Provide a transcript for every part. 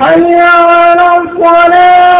حي على الصلاة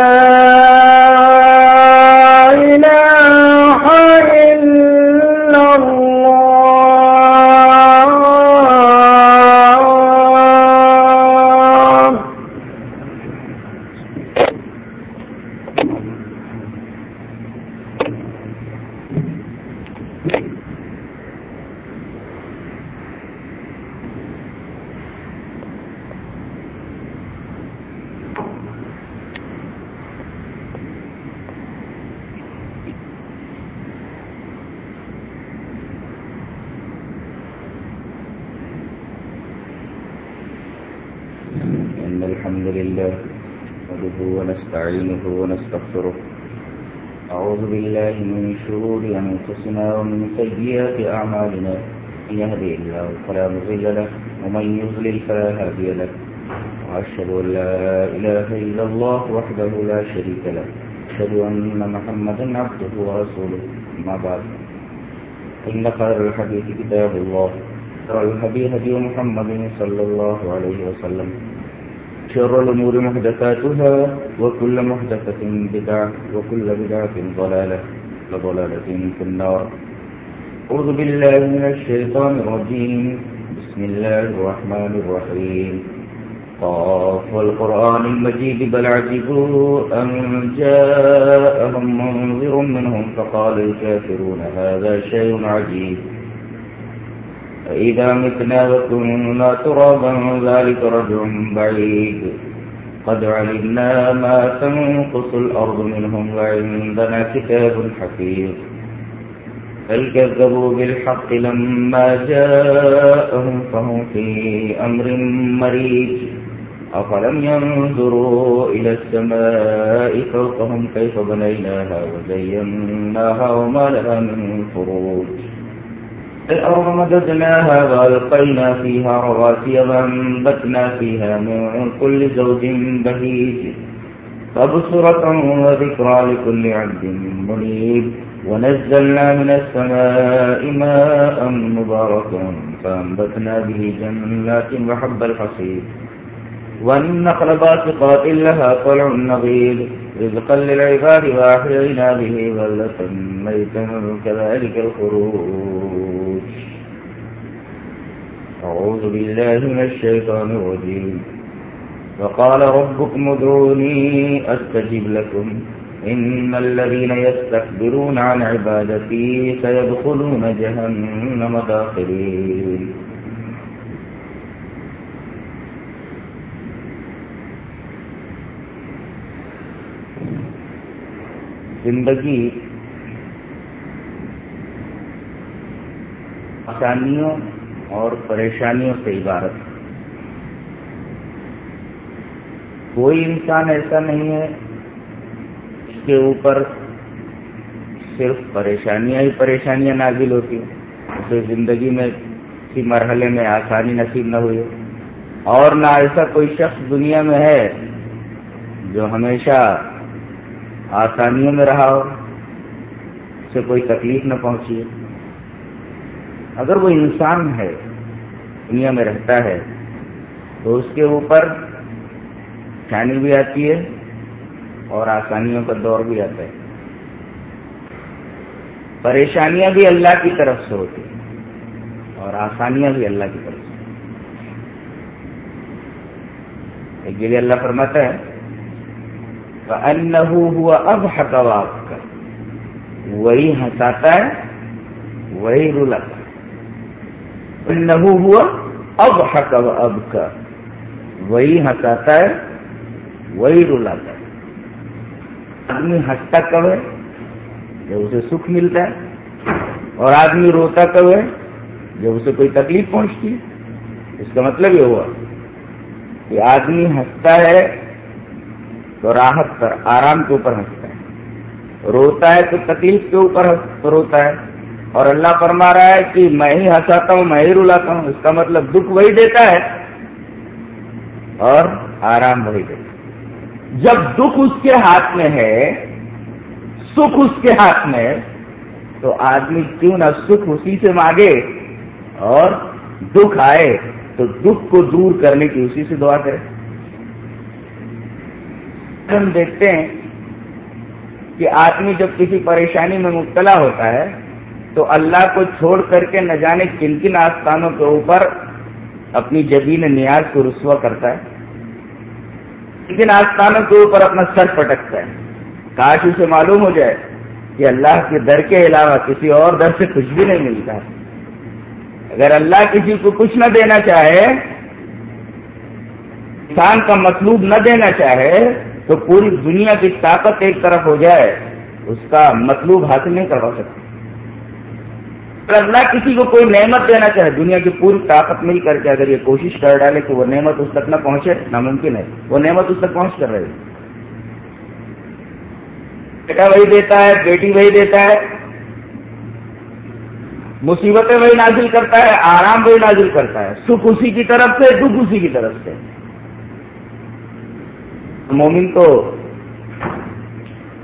إن الحمد لله نحمده ونستعينه ونستغفره. أعوذ بالله من شرور أنفسنا ومن سيئات أعمالنا. من يهدي الله فلا مضل له، ومن يضلل فلا هادي له. وأشهد أن لا إله إلا الله وحده لا شريك له. أشهد أن محمدا عبده ورسوله. أما بعد إن خير الحديث كتاب الله شر الهدي هدي محمد صلى الله عليه وسلم. شر الأمور محدثاتها وكل محدثة بدعة وكل بدعة ضلالة وضلالة في النار. أعوذ بالله من الشيطان الرجيم. بسم الله الرحمن الرحيم. قاف والقرآن المجيد. بل عجبوا أن جاءهم منذر منهم فقال الكافرون هذا شيء عجيب. فإذا متنا وكنا ترابا ذلك رجع بعيد قد علمنا ما تنقص الأرض منهم وعندنا كتاب حفيظ بل كذبوا بالحق لما جاءهم فهم في أمر مريج أفلم ينظروا إلى السماء فوقهم كيف بنيناها وزيناها وما لها من فروج الأرض مددناها وألقينا فيها رواسي وأنبتنا فيها من كل زوج بهيج تبصرة وذكرى لكل عبد منيب ونزلنا من السماء ماء مباركا فأنبتنا به جنات وحب الحصيد والنخل باسقات لها طلع نضيد رزقا للعباد وأحيينا به بلة ميتا كذلك الخروج أعوذ بالله من الشيطان الرجيم. وقال ربكم ادعوني أستجب لكم. إن الذين يستكبرون عن عبادتي سيدخلون جهنم داخلين. زندگی آسانیوں اور پریشانیوں سے عبارت کوئی انسان ایسا نہیں ہے اس کے اوپر صرف پریشانیاں ہی پریشانیاں نازل ہوتی ہیں اسے زندگی میں کسی مرحلے میں آسانی نصیب نہ ہوئی اور نہ ایسا کوئی شخص دنیا میں ہے جو ہمیشہ آسانیوں میں رہا ہو اسے کوئی تکلیف نہ پہنچی اگر وہ انسان ہے، دنیا میں رہتا ہے، تو اس کے اوپر چھانی بھی آتی ہے اور آسانیوں کا دور بھی آتا ہے۔ پریشانیاں بھی اللہ کی طرف سے ہوتی ہیں اور آسانیاں بھی اللہ کی طرف سے۔ ایک جگہ اللہ فرماتا ہے ہوا اب ہٹوا آپ کا وہی ہنساتا ہے، وہی رلاتا ہے۔ نہو ہوا اب حق اب کا وہی ہنساتا ہے، وہی رلاتا ہے۔ آدمی ہنستا کب ہے؟ جب اسے سکھ ملتا ہے۔ اور آدمی روتا کب ہے؟ جب اسے کوئی تکلیف پہنچتی ہے۔ اس کا مطلب یہ ہوا کہ آدمی ہنستا ہے تو راحت پر، آرام کے اوپر ہنستا ہے۔ روتا ہے تو تکلیف کے اوپر روتا ہے۔ اور اللہ فرما رہا ہے کہ میں ہی ہنساتا ہوں، میں ہی رلاتا ہوں، اس کا مطلب دکھ وہی دیتا ہے اور آرام وہی دیتا ہے۔ جب دکھ اس کے ہاتھ میں ہے، سکھ اس کے ہاتھ میں تو آدمی کیوں نہ سکھ اسی سے مانگے اور دکھ آئے، تو دکھ کو دور کرنے کی اسی سے دعا کرے۔ ہم دیکھتے ہیں کہ آدمی جب کسی پریشانی میں مبتلا ہوتا ہے تو اللہ کو چھوڑ کر کے نہ جانے کن کن آستانوں کے اوپر اپنی جبین نیاز کو رسوا کرتا ہے۔ کن آستانوں کے اوپر اپنا سر پٹکتا ہے۔ کاش اسے معلوم ہو جائے کہ اللہ کے در کے علاوہ کسی اور در سے کچھ بھی نہیں ملتا۔ اگر اللہ کسی کو کچھ نہ دینا چاہے، انسان کا مطلوب نہ دینا چاہے، تو پوری دنیا کی طاقت ایک طرف ہو جائے، اس کا مطلوب حاصل نہیں کروا سکتا۔ اگر اللہ کسی کو کوئی نعمت دینا چاہے، دنیا کی پوری طاقت مل کر کے اگر یہ کوشش کر ڈالے کہ وہ نعمت اس تک نہ پہنچے، ناممکن ہے۔ وہ نعمت اس تک پہنچ کر رہی بیٹا وہی دیتا ہے، بیٹی وہی دیتا ہے۔ مصیبتیں وہی نازل کرتا ہے، آرام وہی نازل کرتا ہے۔ سکھ اسی کی طرف سے، دکھ اسی کی طرف سے۔ مومن تو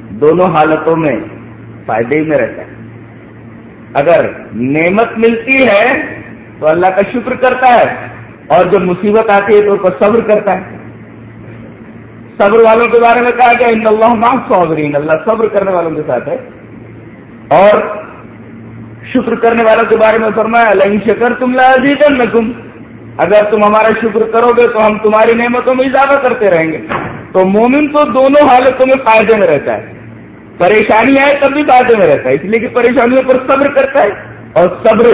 دونوں حالتوں میں فائدے ہی میں رہتا ہے۔ اگر نعمت ملتی ہے تو اللہ کا شکر کرتا ہے اور جب مصیبت آتی ہے تو اس پر صبر کرتا ہے۔ صبر والوں کے بارے میں کہا گیا، ان اللہ معاف صابرین اللہ صبر کرنے والوں کے ساتھ ہے۔ اور شکر کرنے والوں کے بارے میں فرمایا اللہ شکر تم لازیدن میں تم اگر تم ہمارا شکر کرو گے تو ہم تمہاری نعمتوں میں اضافہ کرتے رہیں گے۔ تو مومن تو دونوں حالتوں میں فائدے میں رہتا ہے۔ پریشانی آئے تب بھی فائدے میں رہتا ہے، اس لیے کہ پریشانیوں پر صبر کرتا ہے اور صبر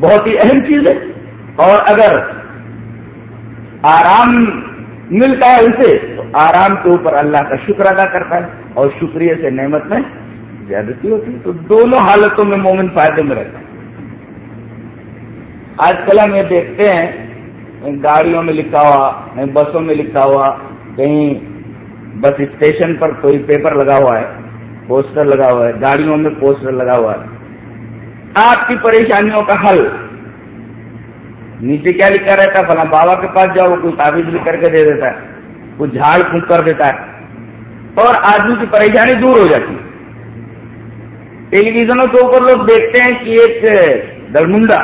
بہت ہی اہم چیز ہے۔ اور اگر آرام ملتا ہے اسے، تو آرام کے اوپر اللہ کا شکر ادا کرتا ہے اور شکریہ سے نعمت میں زیادتی ہوتی ہے۔ تو دونوں حالتوں میں مومن فائدے میں رہتا ہے۔ آج کل ہم یہ دیکھتے ہیں، گاڑیوں میں لکھا ہوا بسوں میں لکھا ہوا کہیں بس اسٹیشن پر کوئی پیپر لگا ہوا ہے، پوسٹر لگا ہوا ہے، گاڑیوں میں پوسٹر لگا ہوا ہے۔ آپ کی پریشانیوں کا حل۔ نیچے کیا لکھا رہتا ہے؟ فلاں بابا کے پاس جاؤ کوئی تعویذ لکھ کر کے دے دیتا ہے۔ وہ جھاڑ پھونک کر دیتا ہے۔ اور آدمی کی پریشانی دور ہو جاتی ہے۔ ٹیلی ویژنوں کے اوپر لوگ دیکھتے ہیں کہ ایک درمنڈا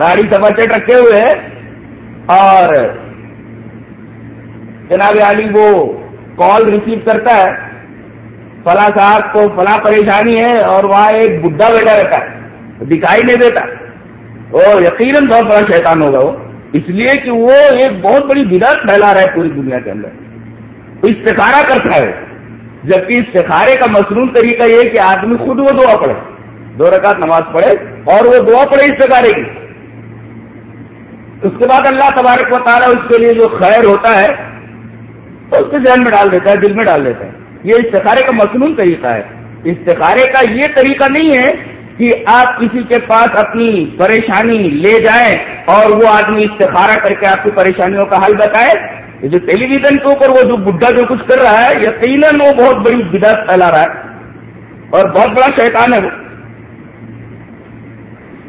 داڑھی سماچٹ رکھے ہوئے ہے اور جناب علی وہ کال ریسیو کرتا ہے۔ فلاں صاحب کو فلاں پریشانی ہے اور وہاں ایک بڈھا بیٹا رہتا ہے، دکھائی نہیں دیتا۔ وہ یقیناً بہت بڑا شیطان ہوگا وہ۔ اس لیے کہ وہ ایک بہت بڑی بدعت پھیلا رہا ہے پوری دنیا کے اندر۔ استخارہ کرتا ہے۔ جبکہ استخارے کا مصنون طریقہ یہ کہ آدمی خود وہ دعا پڑھے۔ دو رکعت نماز پڑھے اور وہ دعا پڑھے استخارے کی۔ اس کے بعد اللہ تبارک و تعالیٰ اس کے لیے جو خیر ہوتا ہے تو اس کے ذہن میں ڈال دیتا ہے، دل میں ڈال دیتا ہے۔ یہ استخارے کا مصنون طریقہ ہے۔ استخارے کا یہ طریقہ نہیں ہے کہ آپ کسی کے پاس اپنی پریشانی لے جائیں اور وہ آدمی استخارہ کر کے آپ کی پریشانیوں کا حل بتائے۔ یہ جو ٹیلی ویژن کے اوپر وہ جو بڈھا جو کچھ کر رہا ہے، یقیناً وہ بہت بڑی بدعت پھیلا رہا ہے۔ اور بہت بڑا شیطان ہے وہ۔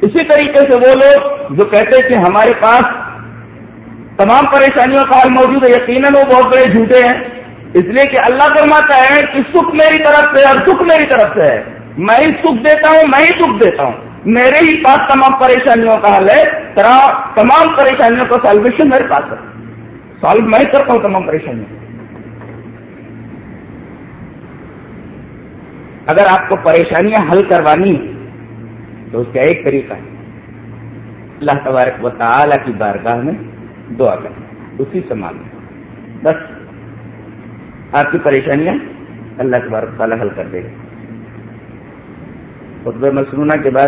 اسی طریقے سے وہ لوگ جو کہتے ہیں کہ ہمارے پاس تمام پریشانیوں کا حل موجود ہے، یقیناً وہ بہت بڑے جھوٹے ہیں۔ اس لیے کہ اللہ فرماتا ہے کہ سکھ میری طرف سے اور سکھ میری طرف سے ہے۔ میں ہی سکھ دیتا ہوں، میں ہی سکھ دیتا ہوں۔ میرے ہی پاس تمام پریشانیوں کا حل ہے۔ تمام پریشانیوں کا سالویشن میرے پاس ہے۔ سالو میں کرتا ہوں تمام پریشانیوں۔ اگر آپ کو پریشانیاں حل کروانی تو اس کا ایک طریقہ ہے۔ اللہ تبارک و تعالی کی بارگاہ میں دعا کریں اسی سے مانگیں بس، آپ کی پریشانیاں اللہ تبارک تعالیٰ حل کر دے گا۔ خطبہ مسنونہ کے بعد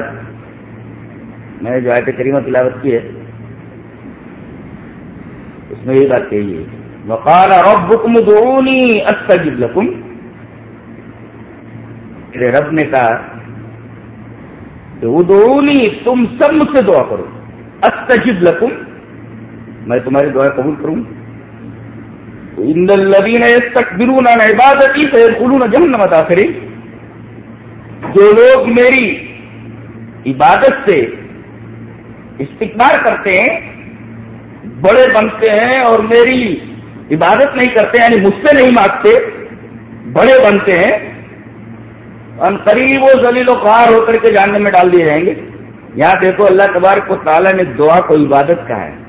میں نے جو آیت کریمہ تلاوت کی ہے، اس میں یہ بات کہی ہے۔ وقال ربكم ادعوني استجب لكم میرے رب نے کہا، کہ ادعوني تم سب مجھ سے دعا کرو، استجب لكم میں تمہاری دعا قبول کروں ان الذين يستكبرون عن عبادتي سيدخلون جهنم داخرين جو لوگ میری عبادت سے استقبال کرتے ہیں، بڑے بنتے ہیں اور میری عبادت نہیں کرتے یعنی مجھ سے نہیں مانگتے، بڑے بنتے ہیں، ان قریب و ذلیل و خوار ہو کر کے جاننے میں ڈال دیے جائیں گے۔ یہاں دیکھو اللہ تبارک کو تعالیٰ نے دعا کو عبادت کہا ہے۔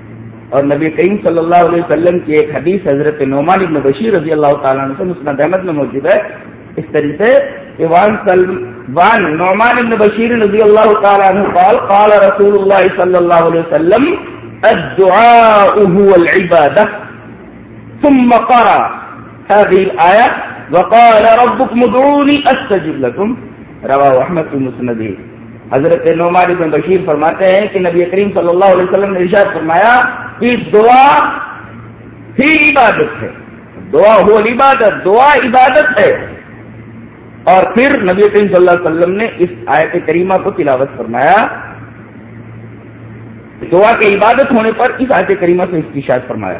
اور نبی کریم صلی اللہ علیہ وسلم کی ایک حدیث حضرت نعمان ابن بشیر رضی اللہ تعالیٰ عنہ سے مسند احمد میں موجود ہے۔ اس طریقے سے وان وان نعمان ابن بشیر رضی اللہ تعالیٰ عنہ قال قال رسول اللہ صلی اللہ علیہ وسلم الدعاء هو العبادة ثم قرأ هذه الآية وقال ربكم ادعوني استجب لكم رواه احمد في مسنده حضرت نعمان ابن بشیر فرماتے ہیں کہ نبی کریم صلی اللہ علیہ وسلم نے ارشاد فرمایا کہ دعا ہی عبادت ہے۔ دعا ہو عبادت، دعا عبادت ہے۔ اور پھر نبی کریم صلی اللہ علیہ وسلم نے اس آیت کریمہ کو تلاوت فرمایا۔ دعا کے عبادت ہونے پر اس آیت کریمہ سے اس کی شاید فرمایا۔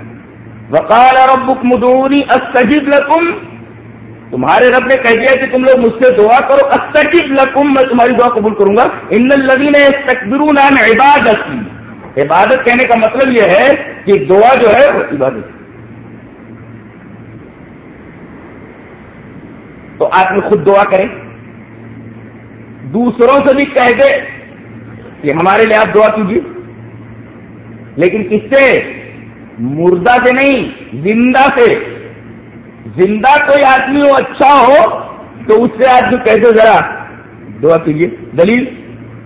وقال ربکم ادعونی استجب لکم تمہارے رب نے کہہ دیا کہ تم لوگ مجھ سے دعا کرو، استجب لکم، میں تمہاری دعا قبول کروں گا۔ ان الذین یستکبرون عن عبادت عبادت کہنے کا مطلب یہ ہے کہ دعا جو ہے وہ عبادت تو آپ نے خود دعا کریں۔ دوسروں سے بھی کہہ دے کہ ہمارے لیے آپ دعا کیجیے۔ لیکن کس سے مردہ سے نہیں، زندہ سے زندہ کوئی آدمی ہو اچھا ہو، تو اس سے آدمی کہتے ذرا دعا کیجیے دلیل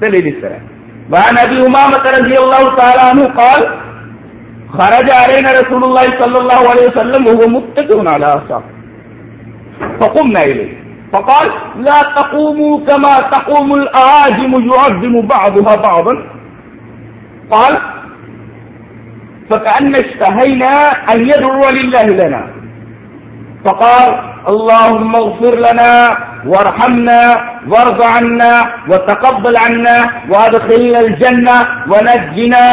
دلیل اس طرح وہاں نبی امامت رضی اللہ تعالیٰ عنہ قال، خرج علينا رسول الله صلى الله عليه وسلم وهو متكئ على عصا فقمنا إليه فقال، لا تقوموا كما تقوم الأعاجم يعظم بعضها بعضا۔ قال، فكأن اشتهينا أن يدعو لله لنا۔ فقال، اللهم اغفر لنا وارحمنا وارض عنا وتقبل عنا وادخلنا الجنة ونجنا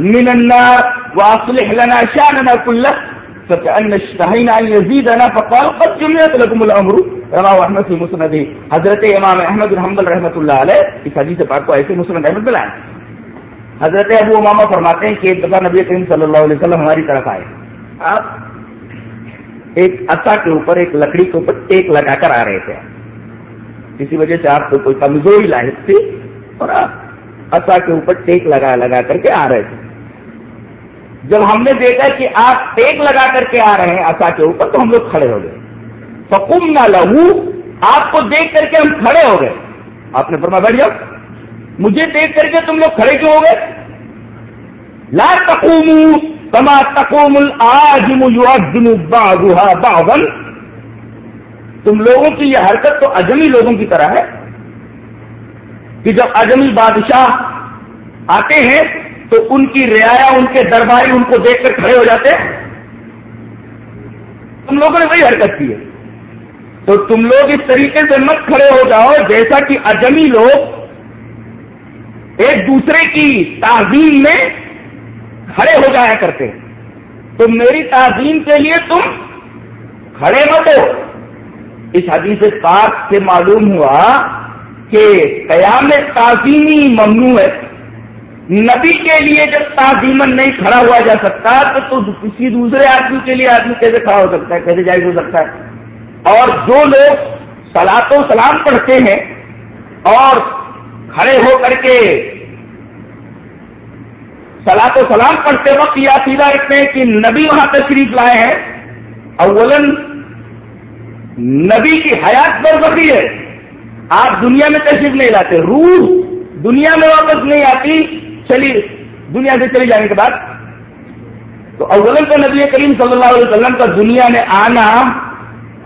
من النار وأصلح لنا شأننا كله. فكأن اشتهينا أن يزيدنا، فقال، قد جمعت لكم الأمر. رواه أحمد في مسنده. حضرت امام احمد بن حنبل رحمۃ اللہ علیہ اس حدیث پاک کو ایسے مسند احمد بلائے حضرت ابو امامہ فرماتے ہیں کہ ایک دفعہ نبی کریم صلی اللہ علیہ وسلم ہماری طرف آئے۔ آپ ایک اصا کے اوپر ایک لکڑی کے اوپر ٹیک لگا کر آ رہے تھے۔ کسی وجہ سے آپ کو کوئی کمزوری لاحق تھی اور آپ اصا کے اوپر ٹیک لگا لگا کر کے آ رہے تھے۔ جب ہم نے دیکھا کہ آپ ٹیک لگا کر کے آ رہے ہیں اصا کے اوپر تو ہم لوگ کھڑے ہو گئے۔ فکم نہ لہو آپ کو دیکھ کر کے ہم کھڑے ہو گئے۔ آپ نے فرما بیٹھ جاؤ مجھے دیکھ کر کے تم لوگ کھڑے کیوں ہو گئے؟ لا تقوم کما تقوم العاجم يعظم بعضها بعضا۔ تم لوگوں کی یہ حرکت تو اجمی لوگوں کی طرح ہے کہ جب اجمی بادشاہ آتے ہیں تو ان کی رعایا، ان کے درباری ان کو دیکھ کر کھڑے ہو جاتے ہیں۔ تم لوگوں نے وہی حرکت کی ہے۔ تو تم لوگ اس طریقے سے مت کھڑے ہو جاؤ جیسا کہ اجمی لوگ ایک دوسرے کی تعظیم میں کھڑے ہو جایا کرتے تو میری تعظیم کے لیے تم کھڑے مت ہو۔ اس حدیث پاک سے معلوم ہوا کہ قیام تعظیمی ممنوع ہے۔ نبی کے لیے جب تعظیمن نہیں کھڑا ہوا جا سکتا، تو تو کسی دوسرے آدمی کے لیے آدمی کیسے کھڑا ہو سکتا ہے؟ کیسے جائز ہو سکتا ہے؟ اور جو لوگ سلاط و سلام پڑھتے ہیں اور کھڑے ہو کر کے سلاط و سلام پڑھتے وقت یہ عقیدہ رکھتے ہیں کہ نبی وہاں تشریف لائے ہیں۔ اولن نبی کی حیات بخی ہے۔ آپ دنیا میں تشریف نہیں لاتے۔ روح دنیا میں واپس نہیں آتی۔ چلی دنیا سے چلی جانے کے بعد۔ تو اولن تو نبی کریم صلی اللہ علیہ وسلم کا دنیا میں آنا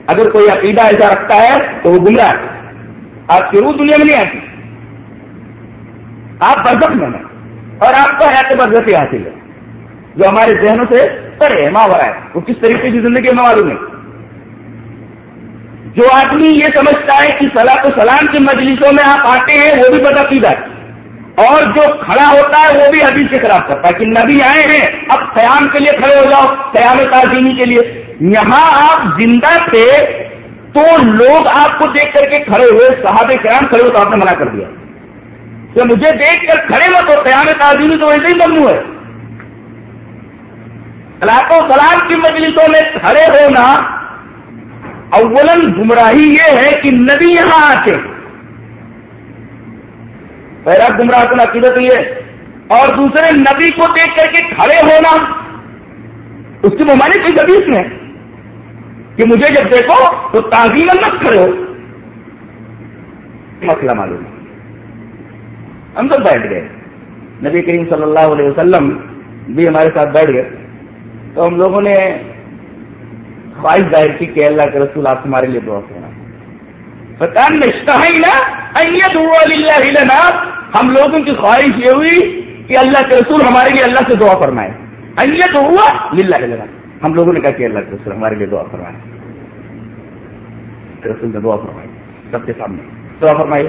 اگر کوئی عقیدہ ایسا رکھتا ہے تو وہ گمراہ ہے۔ آپ کی روح دنیا میں نہیں آتی۔ آپ برزخ میں ہیں اور آپ کو حیات برزخی حاصل ہے جو ہمارے ذہنوں سے پڑے ہے ماورا ہے وہ کس طریقے کی زندگی میں معلوم ہے؟ جو آدمی یہ سمجھتا ہے کہ سلاح تو سلام کی مجلسوں میں آپ آتے ہیں، وہ بھی بتا سیدھا ہے۔ اور جو کھڑا ہوتا ہے، وہ بھی حدیث کے خلاف کرتا ہے کہ نبی آئے ہیں، اب قیام کے لیے کھڑے ہو جاؤ، قیام تعظیمی کے لیے۔ یہاں آپ زندہ تھے تو لوگ آپ کو دیکھ کر کے کھڑے ہوئے صحاب کرام کھڑے ہوئے تو آپ نے منع کر دیا۔ کہ مجھے دیکھ کر کھڑے ہو تو قیام تعظیمی تو ویسے ہی ممنوع ہے۔ و سلام کی مجلسوں میں کھڑے ہونا اولن گمراہی یہ ہے کہ نبی یہاں آتے۔ پہلا گمراہ کن عقیدت یہ اور دوسرے نبی کو دیکھ کر کے کھڑے ہونا۔ اس کی ممانعت کوئی حدیث میں کہ مجھے جب دیکھو تو تعظیم مت کھڑے ہو۔ مسئلہ معلوم۔ ہم سب بیٹھ گئے۔ نبی کریم صلی اللہ علیہ وسلم بھی ہمارے ساتھ بیٹھ گئے۔ تو ہم لوگوں نے خواہش ظاہر کی کہ اللہ کے رسول آپ ہمارے لیے دعا کرنا فتح ہم لوگوں کی خواہش یہ ہوئی کہ اللہ کے رسول ہمارے لیے اللہ سے دعا فرمائے۔ ایت ہوا للہ ہم لوگوں نے کہا کہ اللہ کے رسول ہمارے لیے دعا فرمائے۔ رسول نے دعا فرمائی۔ سب کے سامنے۔ دعا فرمائیے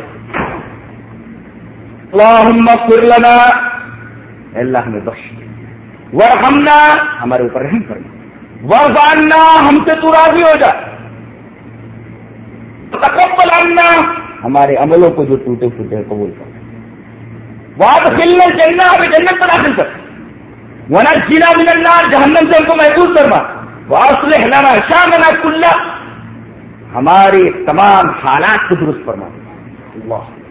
اللہم اغفر لنا. اللہ ہمیں بخش ورحمنا ہمارے اوپر رحم کرنا ورزاننا ہم سے تو راضی ہو جا. تقبل عنا. ہمارے عملوں کو جو ٹوٹے پھوٹے قبول کر. وہاں کھلنے ہمیں جنت پر داخل کر. ونا جینا من النار. جہنم سے ہم کو محفوظ کرنا واصلح لنا شامنا کلا ہماری تمام حالات کو درست فرما. اللہ.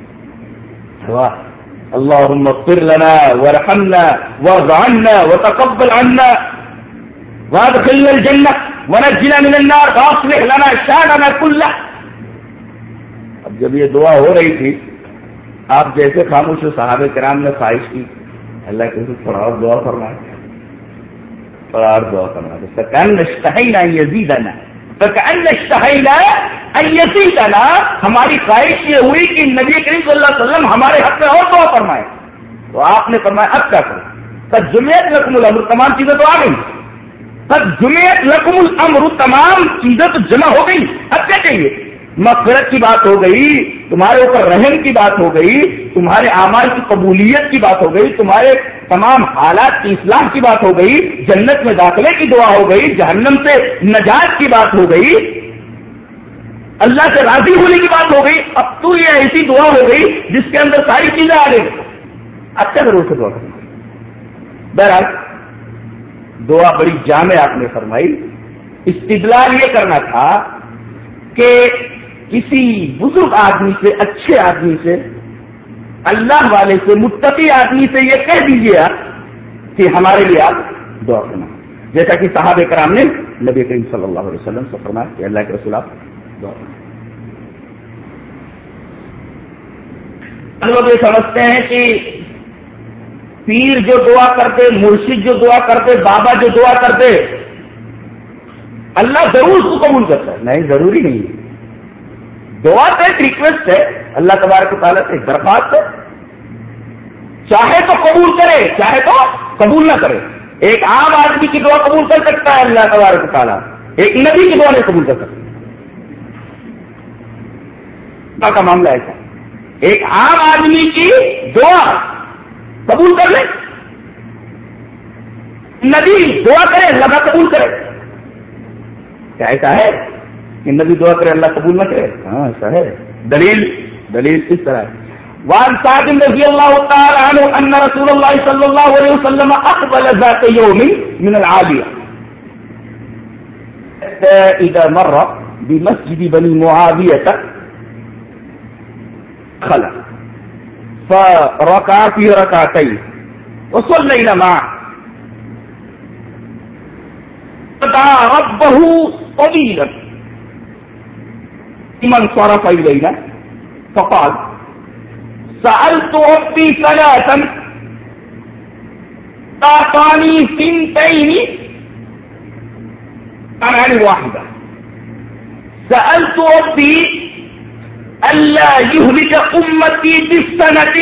اللهم اغفر لنا وارحمنا وارض عنا وتقبل عنا وادخلنا الجنة ونجنا من النار واصلح لنا شاننا كله۔ اب جب یہ دعا ہو رہی تھی، آپ جیسے خاموش صحابہ کرام نے خواہش کی، اللہ کے تھوڑا اور دعا فرمائے۔ تھوڑا اور دعا فرمائے۔ فکان اشتہینا یزیدنا۔ فکان ان یزیدنا ہماری خواہش یہ ہوئی کہ نبی کریم صلی اللہ علیہ وسلم ہمارے حق میں اور دعا فرمائے۔ تو آپ نے فرمایا اب کیا کرو۔ تب جمعیت لکم الامر، تمام چیزیں تو آ گئی تب جمعیت لکم الامر، تمام چیزیں تو جمع ہو گئی اب کیا چاہیے مغفرت کی بات ہو گئی، تمہارے اوپر رحم کی بات ہو گئی، تمہارے اعمال کی قبولیت کی بات ہو گئی، تمہارے تمام حالات کی اصلاح کی بات ہو گئی، جنت میں داخلے کی دعا ہو گئی، جہنم سے نجات کی بات ہو گئی، اللہ سے راضی ہونے کی بات ہو گئی، اب تو یہ ایسی دعا ہو گئی جس کے اندر ساری چیزیں آ گئی اچھا ضرور سے دعا کرنا بہرحال، دعا بڑی جامع آپ نے فرمائی۔ استدلال یہ کرنا تھا کہ کسی بزرگ آدمی سے، اچھے آدمی سے، اللہ والے سے، متقی آدمی سے یہ کہہ دیجیے آپ کہ ہمارے لیے آپ دعا کرنا۔ جیسا کہ صاحب کرام نے نبی کریم صلی اللہ علیہ وسلم سے فرمایا کہ اللہ کے رسول آپ دعا کرنا لوگ یہ سمجھتے ہیں کہ پیر جو دعا کرتے، مرشد جو دعا کرتے، بابا جو دعا کرتے، اللہ ضرور اس کو قبول کرتا ہے۔ نہیں، ضروری نہیں ہے۔ دعا تو ایک ریکویسٹ ہے۔ اللہ تبارک تعالیٰ سے ایک درخواست ہے۔ چاہے تو قبول کرے، چاہے تو قبول نہ کرے۔ ایک عام آدمی کی دعا قبول کر سکتا ہے اللہ تبارک تعالیٰ۔ ایک نبی کی دعا نہیں قبول کر سکتا۔ کا معاملہ ایسا ایک عام آدمی کی دعا قبول کر لے۔ نبی دعا کرے، اللہ قبول کرے۔ کیا ایسا ہے؟ کہ نبی دعا کرے، اللہ قبول نہ کرے۔ ہاں ایسا ہے۔ دلیل دلیل اس طرح ہے۔ وان سعد رضی اللہ تعالی عنہ ان رسول اللہ صلی اللہ علیہ وسلم اقبل ذات يوم من العاليه اذا مر بمسجد بني معاويه خلق فركع في ركعتين وصلينا معه۔ فدعا ربه طويلا من صرف إلينا. فقال سألت ربي ثلاثا أعطاني سنتين أنا عن واحدة. سألت ربي ألا يهلك أمتي بالسنة.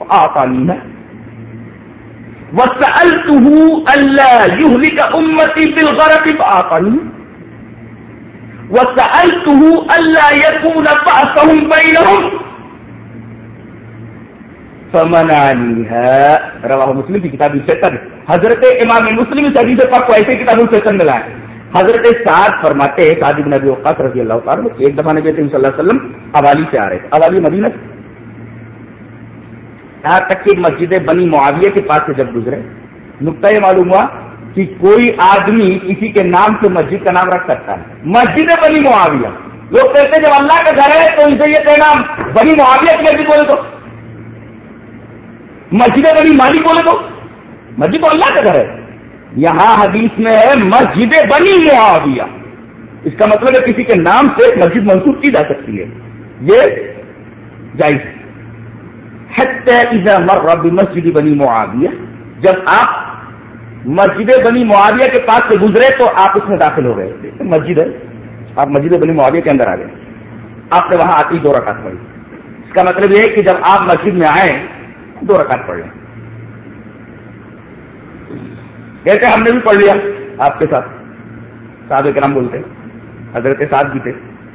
فأعطانيها وسألته ألا يهلك أمتي بالغرق فأعطاني وسألته ألا يكون بعثهم بينهم. فمنعنيها رواه مسلم في كتاب الفتن. حضرت امام مسلم اس حدیث پاک کو ایسے کتاب الفتن ملا. ہے حضرت سعد فرماتے ہیں، سعد بن ابی وقاص رضی اللہ تعالیٰ ایک دفعہ نبی صلی اللہ علیہ وسلم حوالی سے آ رہے تھے. حوالی مدینہ. یہاں تک کہ مسجد بنی معاویہ کے پاس سے جب گزرے نقطہ یہ معلوم ہوا کہ کوئی آدمی کسی کے نام سے مسجد کا نام رکھ سکتا ہے۔ مسجد بنی معاویہ۔ لوگ کہتے ہیں جب اللہ کا گھر ہے تو اسے یہ کہنا، بنی معاویہ کی مسجد بولے تو۔ مسجد بنی مالی بولے تو۔ مسجد تو اللہ کا گھر ہے۔ یہاں حدیث میں ہے، مسجد بنی معاویہ۔ اس کا مطلب ہے کسی کے نام سے مسجد منسوخ کی جا سکتی ہے۔ یہ جائز ہے۔ مر مسجد بنی معاویہ، جب آپ مسجد بنی معاویہ کے پاس سے گزرے تو آپ اس میں داخل ہو گئے۔ مسجد ہے۔ آپ مسجد بنی معاویہ کے اندر آ گئے۔ آپ نے وہاں آتی دو رکعت پڑھی۔ اس کا مطلب یہ ہے کہ جب آپ مسجد میں آئے دو رکعت پڑھ لیں۔ کہتے ہم نے بھی پڑھ لیا آپ کے ساتھ۔ سعد کرام بولتے، حضرت ساتھ بھی تھے۔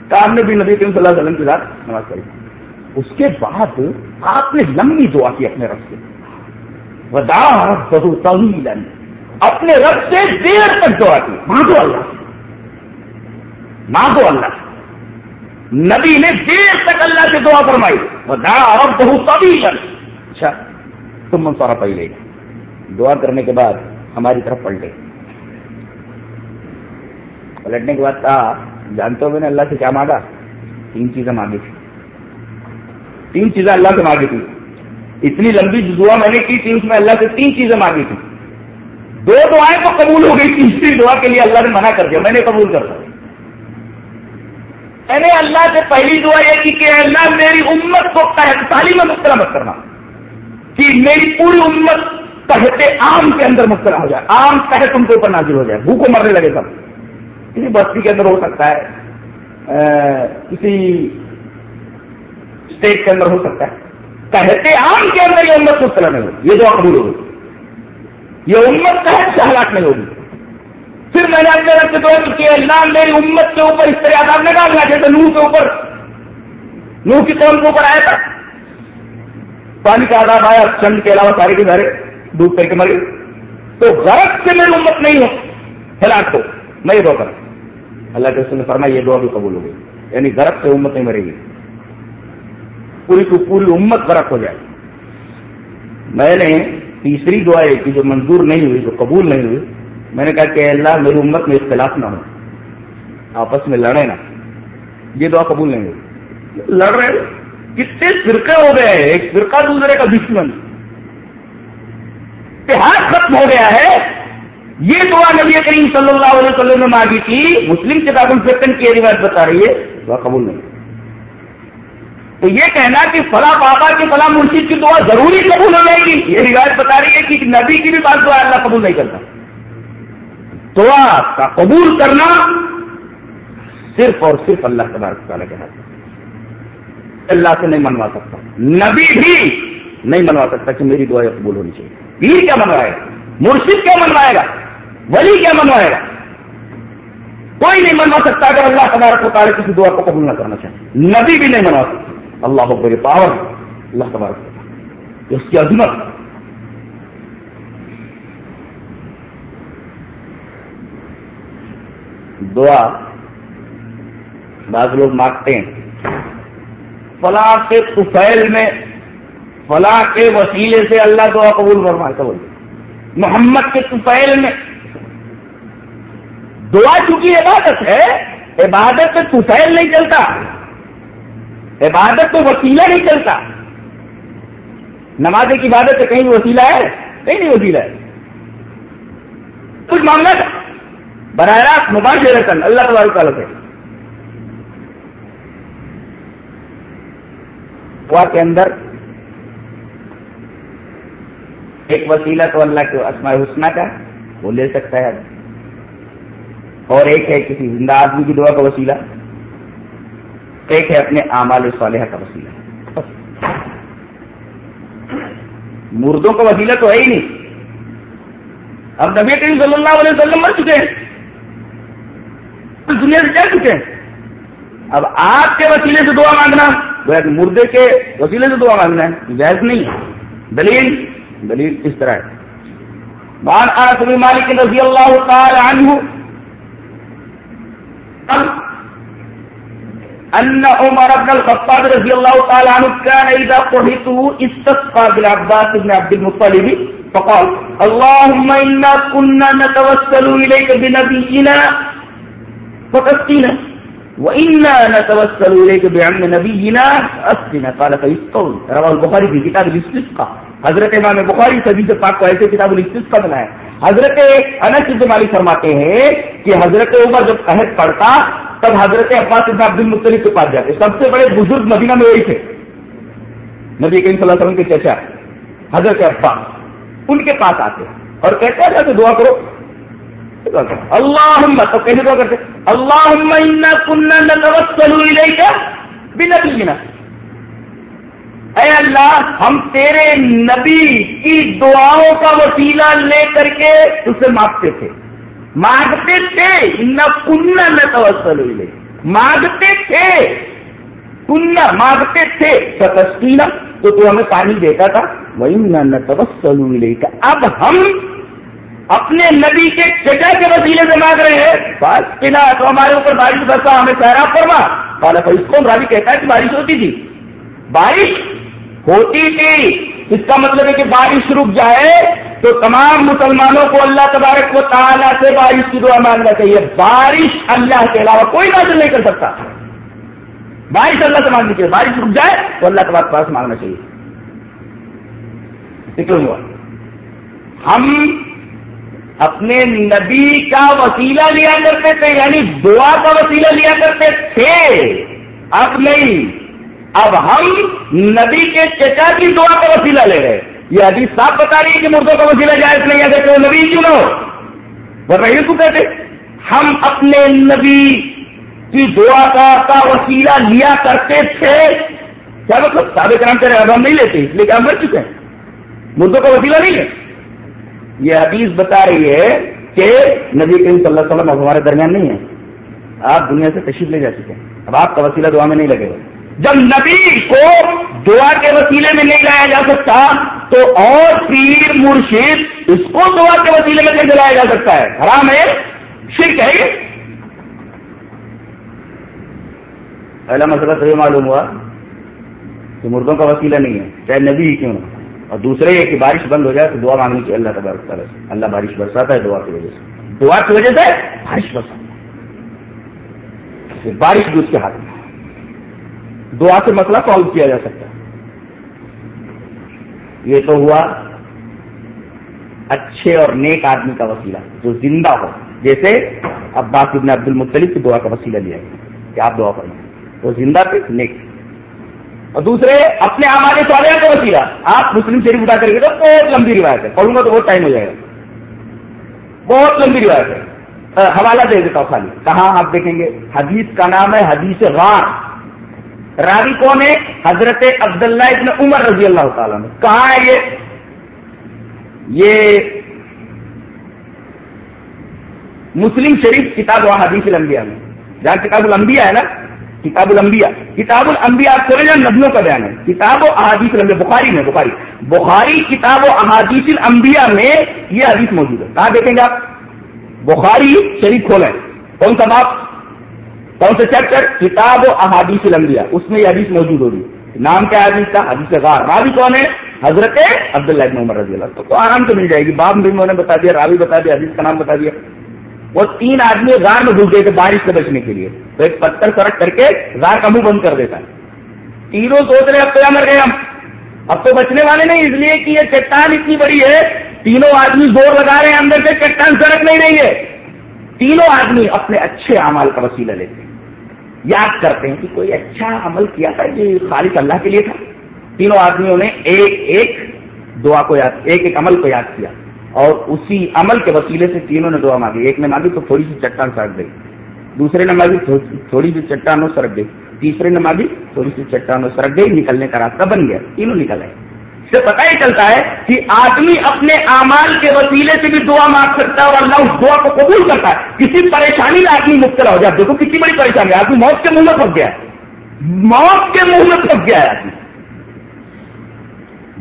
تو ہم نے بھی نبی کریم صلی اللہ علیہ وسلم کے ساتھ نماز پڑھی۔ اس کے بعد آپ نے لمبی دعا کی اپنے رب سے۔ ودا بہو طویل اپنے رب سے دیر تک دعا کی۔ مانگو اللہ مانگو اللہ نبی نے دیر تک اللہ سے دعا فرمائی۔ ودا اور بہو طویل اچھا تم من سورا پہلے دعا کرنے کے بعد ہماری طرف پلٹے۔ پلٹنے کے بعد کہا، جانتے ہو میں نے اللہ سے کیا مانگا؟ تین چیزیں مانگی تھی۔ تین چیزیں اللہ سے مانگی تھی۔ اتنی لمبی دعا میں نے کی تھی، اس میں اللہ سے تین چیزیں مانگی تھی۔ دو دعائیں تو قبول ہو گئی، تیسری دعا کے لیے اللہ نے منع کر دیا، میں نے قبول کر دیا میں نے اللہ سے پہلی دعا یہ کی کہ اللہ، میری امت کو تعلیم میں مبتلا مت کرنا۔ کہ میری پوری امت تحت عام کے اندر مبتلا ہو جائے۔ عام تحت ان کے اوپر نازل ہو جائے۔ بھوکو مرنے لگے سب۔ کسی بستی کے اندر ہو سکتا ہے کسی اسٹیٹ کے اندر ہو سکتا ہے۔ کہتے عام کے اندر یہ امت مبتلا نہیں ہوگی یہ دعا قبول ہوگی یہ امت تحت سے ہلاک نہیں ہوگی۔ پھر میں نے اپنے رب سے دعا کی اللہ میری امت کے اوپر اس طرح آداب نے ڈالنا جیسے نوح کے اوپر۔ نوح کی قوم کے اوپر آیا تھا۔ پانی کا آداب آیا چند کے علاوہ سارے کے گھر ڈوب کر کے مرے تو غرض سے میری امت نہیں ہو ہلاک ہو۔ میں یہ دعا کروں۔ اللہ کے نے فرمایا، یہ دعا بھی قبول ہو گئی۔ یعنی غرق سے امت نہیں مرے گی۔ پوری کو پوری امت غرق ہو جائے۔ میں نے تیسری دعا یہ کی جو منظور نہیں ہوئی، جو قبول نہیں ہوئی، میں نے کہا کہ اللہ، میری امت میں اختلاف نہ ہو۔ آپس میں لڑے نا یہ دعا قبول نہیں ہوگی لڑ رہے کتنے فرقے ہو گئے ہیں۔ ایک فرقہ دوسرے کا دشمن۔ اتحاد ختم ہو گیا ہے۔ یہ دعا نبی کریم صلی اللہ علیہ وسلم نے مانگی تھی۔ مسلم کتاب الفکن کی روایت بتا رہی ہے۔ دعا قبول نہیں۔ تو یہ کہنا کہ فلاں بابا کی فلاں مرشید کی دعا ضروری قبول ہو جائے گی۔ یہ روایت بتا رہی ہے کہ نبی کی بھی بات دعا اللہ قبول نہیں کرتا۔ دعا کا قبول کرنا صرف اور صرف اللہ تبارک تعالیٰ کے ہاتھ اللہ سے نہیں منوا سکتا۔ نبی بھی نہیں منوا سکتا کہ میری دعا قبول ہونی چاہیے۔ پیر کیا منوائے گا؟ مرشد کیا منوائے گا؟ ولی کیا منوائے گا؟ کوئی نہیں منوا سکتا اگر اللہ تبارک و تعالیٰ کسی دعا کو قبول نہ کرنا چاہے۔ نبی بھی نہیں منوا سکتا۔ اللہ بڑے پاور اللہ تبارک اس کی عظمت۔ دعا بعض لوگ مانگتے ہیں۔ فلاں کے طفیل میں، فلاں کے وسیلے سے اللہ دعا قبول فرماتا بول محمد کے طفیل میں۔ دعا چونکہ عبادت ہے، عبادت میں طفیل نہیں چلتا۔ عبادت تو وسیلہ نہیں چلتا۔ نماز کی عبادت سے کہیں وسیلہ ہے؟ کہیں نہیں وسیلہ ہے۔ کچھ معاملہ تھا۔ براہ راست مباشرتن اللہ تبارک تعالیٰ سے۔ دعا کے اندر ایک وسیلہ تو اللہ کے اسماء حسنہ کا وہ لے سکتا ہے۔ اور ایک ہے کسی زندہ آدمی کی دعا کا وسیلہ۔ ایک ہے اپنے اعمال صالحہ کا وسیلہ۔ مردوں کا وسیلہ تو ہے ہی نہیں۔ اب نبی کریم صلی اللہ علیہ وسلم مر چکے ہیں۔ دنیا سے جا چکے ہیں۔ اب آپ کے وسیلے سے دعا مانگنا مردے کے وسیلے سے دعا مانگنا ہے، جائز نہیں۔ دلیل دلیل اس طرح ہے۔ بان انس مالک رضی اللہ تعالی عنہ ان عمر بن الخطاب رضی اللہ تعالی عنہ كان اذا قحطه استسقى بالعباس بن عبد المطلب. فقال، اللهم انا كنا نتوسل اليك بنبينا فتسقينا وانا نتوسل اليك بعم نبينا اسقنا قال فيسقون رواه البخاري في كتاب الاستسقاء. حضرت امام بخاری سبھی سے پاک کو ایسے کتاب الاستسقاء بنایا حضرت انس مالک فرماتے ہیں کہ حضرت عمر جب قحط پڑتا تب حضرت عباس ابن عبد المطلب کے پاس جاتے سب سے بڑے بزرگ مدینہ میں وہی تھے۔ نبی کریم صلی اللہ علیہ وسلم کے چچا حضرت عباس، ان کے پاس آتے اور کہتے ہیں کہ دعا کرو۔ اللہ تو کیسے دعا کرتے اللہ کنہ بنبینا۔ اے اللہ، ہم تیرے نبی کی دعاؤں کا وسیلہ لے کر کے اسے مانگتے تھے۔ مانگتے تھے نہ کنہ نہ توسل ہوئی مانگتے تھے کنہ مانگتے تھے تسکینہ تو تو ہمیں پانی دیتا تھا وہی نہ توسل ہوئی اب ہم اپنے نبی کے چچا کے وسیلے سے مانگ رہے ہیں بس پنا تو ہمارے اوپر بارش برسا ہمیں سیراب فرما کالا اس کو راوی کہتا ہے کہ بارش ہوتی تھی بارش ہوتی تھی اس کا مطلب ہے کہ بارش رک جائے تو تمام مسلمانوں کو اللہ تبارک و تعالیٰ سے بارش کی دعا مانگنا چاہیے۔ بارش اللہ کے علاوہ کوئی نازل نہیں کر سکتا۔ بارش اللہ سے مانگنی چاہیے۔ بارش رک جائے تو اللہ تبارک پاس مانگنا چاہیے۔ کیوں ہوا؟ ہم اپنے نبی کا وسیلہ لیا کرتے تھے یعنی دعا کا وسیلہ لیا کرتے تھے۔ اب نہیں۔ اب ہم نبی کے چچا کی دعا کا وسیلہ لے رہے یہ حدیث صاف بتا رہی ہے کہ مردوں کا وسیلہ جائز نہیں ہے کہ وہ نبی کیوں نہ ہو؟ رہی تو کہتے ہم اپنے نبی کی دعا کا وسیلہ لیا کرتے تھے۔ کیا مطلب؟ سابق کرام کرے اب ہم نہیں لیتے اس لیے کہ ہم چکے ہیں۔ مردوں کا وسیلہ نہیں ہے۔ یہ حدیث بتا رہی ہے کہ نبی کریم صلی اللہ علیہ وسلم اب ہمارے درمیان نہیں ہے۔ آپ دنیا سے تشریف لے جا چکے ہیں۔ اب آپ کا وسیلہ دعا میں نہیں لگے گا۔ جب نبی کو دعا کے وسیلے میں نہیں لایا جا سکتا تو اور پیر مرشید اس کو دعا کے وسیلے میں کیسے لایا جا سکتا ہے۔ حرام ہے؟ شرک ہے پہلا مسئلہ تو یہ معلوم ہوا کہ مردوں کا وسیلہ نہیں ہے، چاہے نبی ہی کیوں اور دوسرے یہ کہ بارش بند ہو جائے تو دعا مانگنی چاہیے، اللہ تبارک تعالیٰ سے۔ اللہ بارش برساتا ہے دعا کی وجہ سے۔ دعا کی وجہ سے بارش برسا بارش بھی اس کے ہاتھ میں دعا سے مسئلہ سالو کیا جا سکتا ہے۔ یہ تو ہوا اچھے اور نیک آدمی کا وسیلہ، جو زندہ ہو۔ جیسے عباس ابن عبد المختلف کی دعا کا وسیلہ لیا گیا کہ آپ دعا پڑھیں۔ وہ زندہ تھے، نیک اور دوسرے، اپنے آماد صالحہ کا وسیلہ۔ آپ مسلم شریف اٹھا کر کے تو بہت لمبی روایت ہے۔ پڑھوں گا تو بہت ٹائم ہو جائے گا۔ بہت لمبی روایت ہے۔ حوالہ دے دیتا ہوں خالی۔ کہاں آپ دیکھیں گے؟ حدیث کا نام ہے حدیث غار۔ راوی کون ہے، حضرت عبداللہ ابن عمر رضی اللہ تعالیٰ نے کہاں ہے یہ؟ یہ مسلم شریف کتاب و حدیث الانبیاء میں۔ جہاں کتاب الانبیاء ہے نا؟ کتاب الانبیاء۔ کتاب الانبیاء آپ چلے جائیں نبیوں کا بیان ہے۔ کتاب و احادیث الانبیاء، بخاری میں، بخاری۔ بخاری کتاب و احادیث الانبیاء میں یہ حدیث موجود ہے۔ کہاں دیکھیں گے آپ؟ بخاری شریف کھولیں کون سا باپ؟ کون سے چیپٹر کتاب و احادیث الانبیاء. اس میں یہ حدیث موجود ہوگی. نام کیا حدیث کا؟ حدیث غار. راوی کون ہے؟ حضرت عبداللہ ابن عمر رضی اللہ تو آرام سے مل جائے گی. باب بھی نے بتا دیا، راوی بتا دیا، حدیث کا نام بتا دیا. وہ تین آدمی غار میں گھس گئے تھے بارش سے بچنے کے لیے. تو ایک پتھر سڑک کر کے غار کا منہ بند کر دیتا ہے. تینوں سوچ رہے، اب تو مر گئے ہم. اب تو بچنے والے نہیں، اس لیے کہ یہ چٹان اتنی بڑی ہے، تینوں آدمی زور لگا رہے ہیں اندر سے، چٹان سڑک نہیں رہی ہے. تینوں آدمی اپنے اچھے اعمال کا وسیلہ لیتے ہیں. یاد کرتے ہیں کہ کوئی اچھا عمل کیا تھا جو خالص اللہ کے لیے تھا۔ تینوں آدمیوں نے ایک ایک دعا کو یاد، ایک ایک عمل کو یاد کیا۔ اور اسی عمل کے وسیلے سے تینوں نے دعا مانگی۔ ایک نے مانگی تو تھوڑی سی چٹان سڑک گئی۔ دوسرے نے مانگی تھوڑی سی چٹانوں سڑک گئی۔ تیسرے نے مانگی تھوڑی سی چٹانوں سڑک گئی، نکلنے کا راستہ بن گیا۔ تینوں نکل آئے۔ سے پتا ہی چلتا ہے کہ آدمی اپنے اعمال کے وسیلے سے بھی دعا مانگ سکتا ہے اور اللہ اس دعا کو قبول کرتا ہے۔ کسی پریشانی میں آدمی مبتلا ہو جائے۔ دیکھو کتنی بڑی پریشانی ہے۔ آدمی موت کے منہ میں پھنس گیا ہے۔ موت کے منہ میں پھنس گیا ہے آدمی۔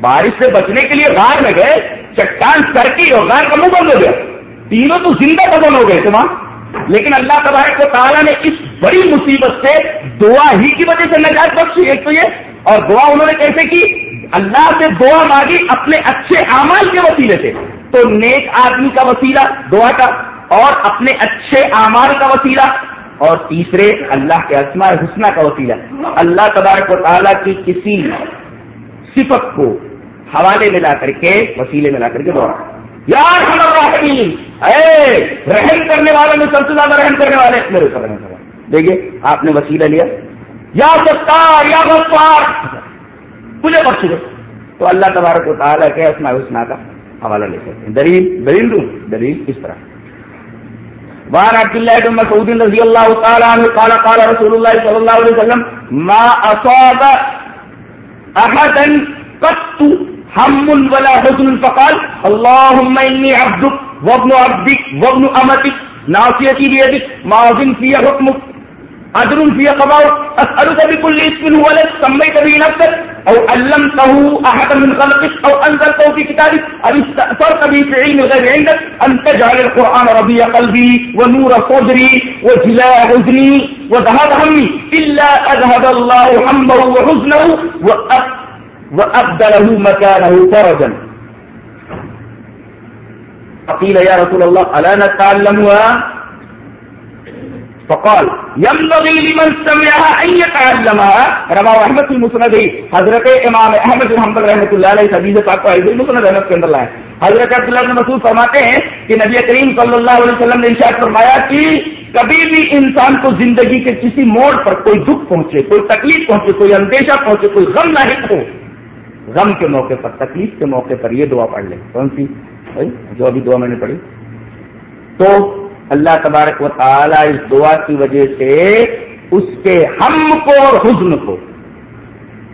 بارش سے بچنے کے لیے غار میں گئے، چٹان سڑکی اور غار کا منہ بند ہو گیا۔ تینوں تو زندہ بدل ہو گئے تھے وہاں۔ لیکن اللہ تبارک کو تعالیٰ نے اس بڑی مصیبت سے دعا ہی کی وجہ سے نجات بخشی۔ ایک تو یہ، اور دعا انہوں نے کیسے کی؟ اللہ سے دعا مانگی، اپنے اچھے اعمال کے وسیلے سے۔ تو نیک آدمی کا وسیلہ دعا کا، اور اپنے اچھے اعمال کا وسیلہ۔ اور تیسرے، اللہ کے اسماء حسنہ کا وسیلہ۔ اللہ تبارک و تعالیٰ کی کسی صفت کو حوالے میں لا کر کے، وسیلے میں لا کر کے دعا۔ یار اے، رحم کرنے والے، میں سب سے زیادہ رحم کرنے والے میرے اوپر دیکھیے، آپ نے وسیلہ لیا۔ یا ستار، یا غفار۔ تجھے بخش دو تو اللہ تبارک و تعالیٰ کے اسماء حسنا کا حوالہ لے سکتے ہیں۔ دلیل دلیل دوں؟ دلیل اس طرح۔ وعن عبد الله بن مسعود رضي الله تعالى عنه قال قال رسول الله صلى الله عليه وسلم، ما أصاب أحدا قط هم ولا حزن فقال، اللهم إني عبدك وابن عبدك وابن أمتك، ناصيتي بيدك، ماض في حكمك أدر في قضاءك أسألك بكل اسم هو لك، سميت به نفسك او علمته احد من خلقك او انزلته في كتابك او استأثرت به في علم الغيب عندك؟ ان تجعل القرآن ربيع قلبي ونور صدري وجلاء حزني وذهب همي؟ الا اذهب الله همه وحزنه وابدله مكانه فرجا فقيل يا رسول الله الا نتعلمها؟ فقال، ينبغي لمن سمعها ان يتعلمها. رواه احمد في مسند حضرت امام احمد بن حنبل رحمۃ اللہ علیہ حدیث پاک کو ایسے مسند احمد کے اندر لائے حضرت عبداللہ بن مسعود فرماتے ہیں کہ نبی کریم صلی اللہ علیہ وسلم نے ارشاد فرمایا کہ کبھی بھی انسان کو زندگی کے کسی موڑ پر کوئی دکھ پہنچے، کوئی تکلیف پہنچے، کوئی اندیشہ پہنچے، کوئی غم لاحق ہو، غم کے موقع پر، تکلیف کے موقع پر یہ دعا پڑھ لے۔ کون سی؟ جو ابھی دعا میں نے پڑھی۔ تو اللہ تبارک و تعالی اس دعا کی وجہ سے اس کے ہم کو اور حزن کو،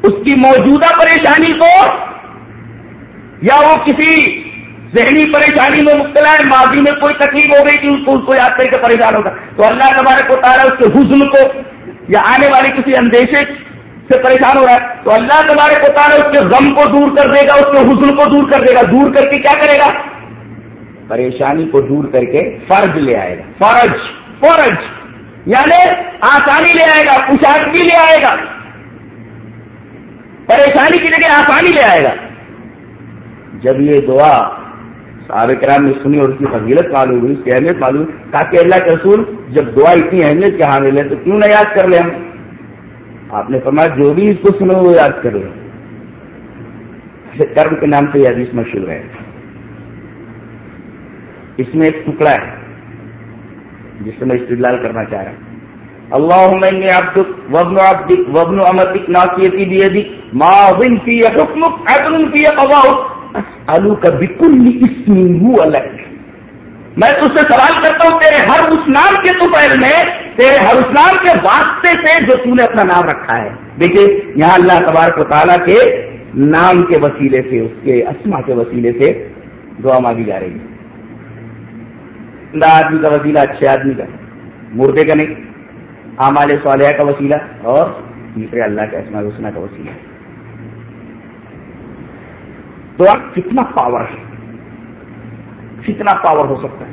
اس کی موجودہ پریشانی کو، یا وہ کسی ذہنی پریشانی میں مبتلا ہے، ماضی میں کوئی تکلیف ہو گئی کہ اس کو اس کو یاد کر کے پریشان ہوگا تو اللہ تبارک و تعالیٰ اس کے حزن کو یا آنے والے کسی اندیشے سے پریشان ہو رہا ہے۔ تو اللہ تبارک و تعالیٰ اس کے غم کو دور کر دے گا، اس کے حزن کو دور کر دے گا۔ دور کر کے کیا کرے گا؟ پریشانی کو دور کر کے فرض لے آئے گا۔ فرج فرج یعنی آسانی لے آئے گا، کشادگی لے آئے گا۔ پریشانی کی جگہ آسانی لے آئے گا۔ جب یہ دعا صحابہ کرام نے سنی اور اس کی فضیلت معلوم ہوئی، اس کی اہمیت معلوم ہوئی، تاکہ اللہ کے رسول جب دعا اتنی اہمیت کے حامل ہے تو کیوں نہ یاد کر لیں ہم؟ آپ نے فرمایا، جو بھی اس کو سنو وہ یاد کر لیں۔ کرم کے نام سے یہ حدیث مشہور ہے۔ اس میں ایک ٹکڑا ہے، جس سے میں استدلال کرنا چاہ رہا ہوں۔ اللہ عبدک وبن عبدک وبن امتک ناصیتی بیدک معاون فی حکمک، عدل فی قضاؤک۔ اسالو کا بکل اسم ہو الگ میں تجھ سے سوال کرتا ہوں، تیرے ہر اس نام کے توفیل میں، تیرے ہر اس نام کے واسطے سے جو تو نے اپنا نام رکھا ہے۔ دیکھیے، یہاں اللہ تبارک و تعالیٰ کے نام کے وسیلے سے، اس کے اسما کے وسیلے سے دعا مانگی جا رہی ہے۔ آدمی کا وسیلہ اچھے آدمی کا۔ مردے کا نہیں۔ آمال صالحہ کا وسیلہ اور تیسرے اللہ کے اسما حسنہ کا وسیلہ۔ دعا کتنا پاور ہے؟ کتنا پاور ہو سکتا ہے؟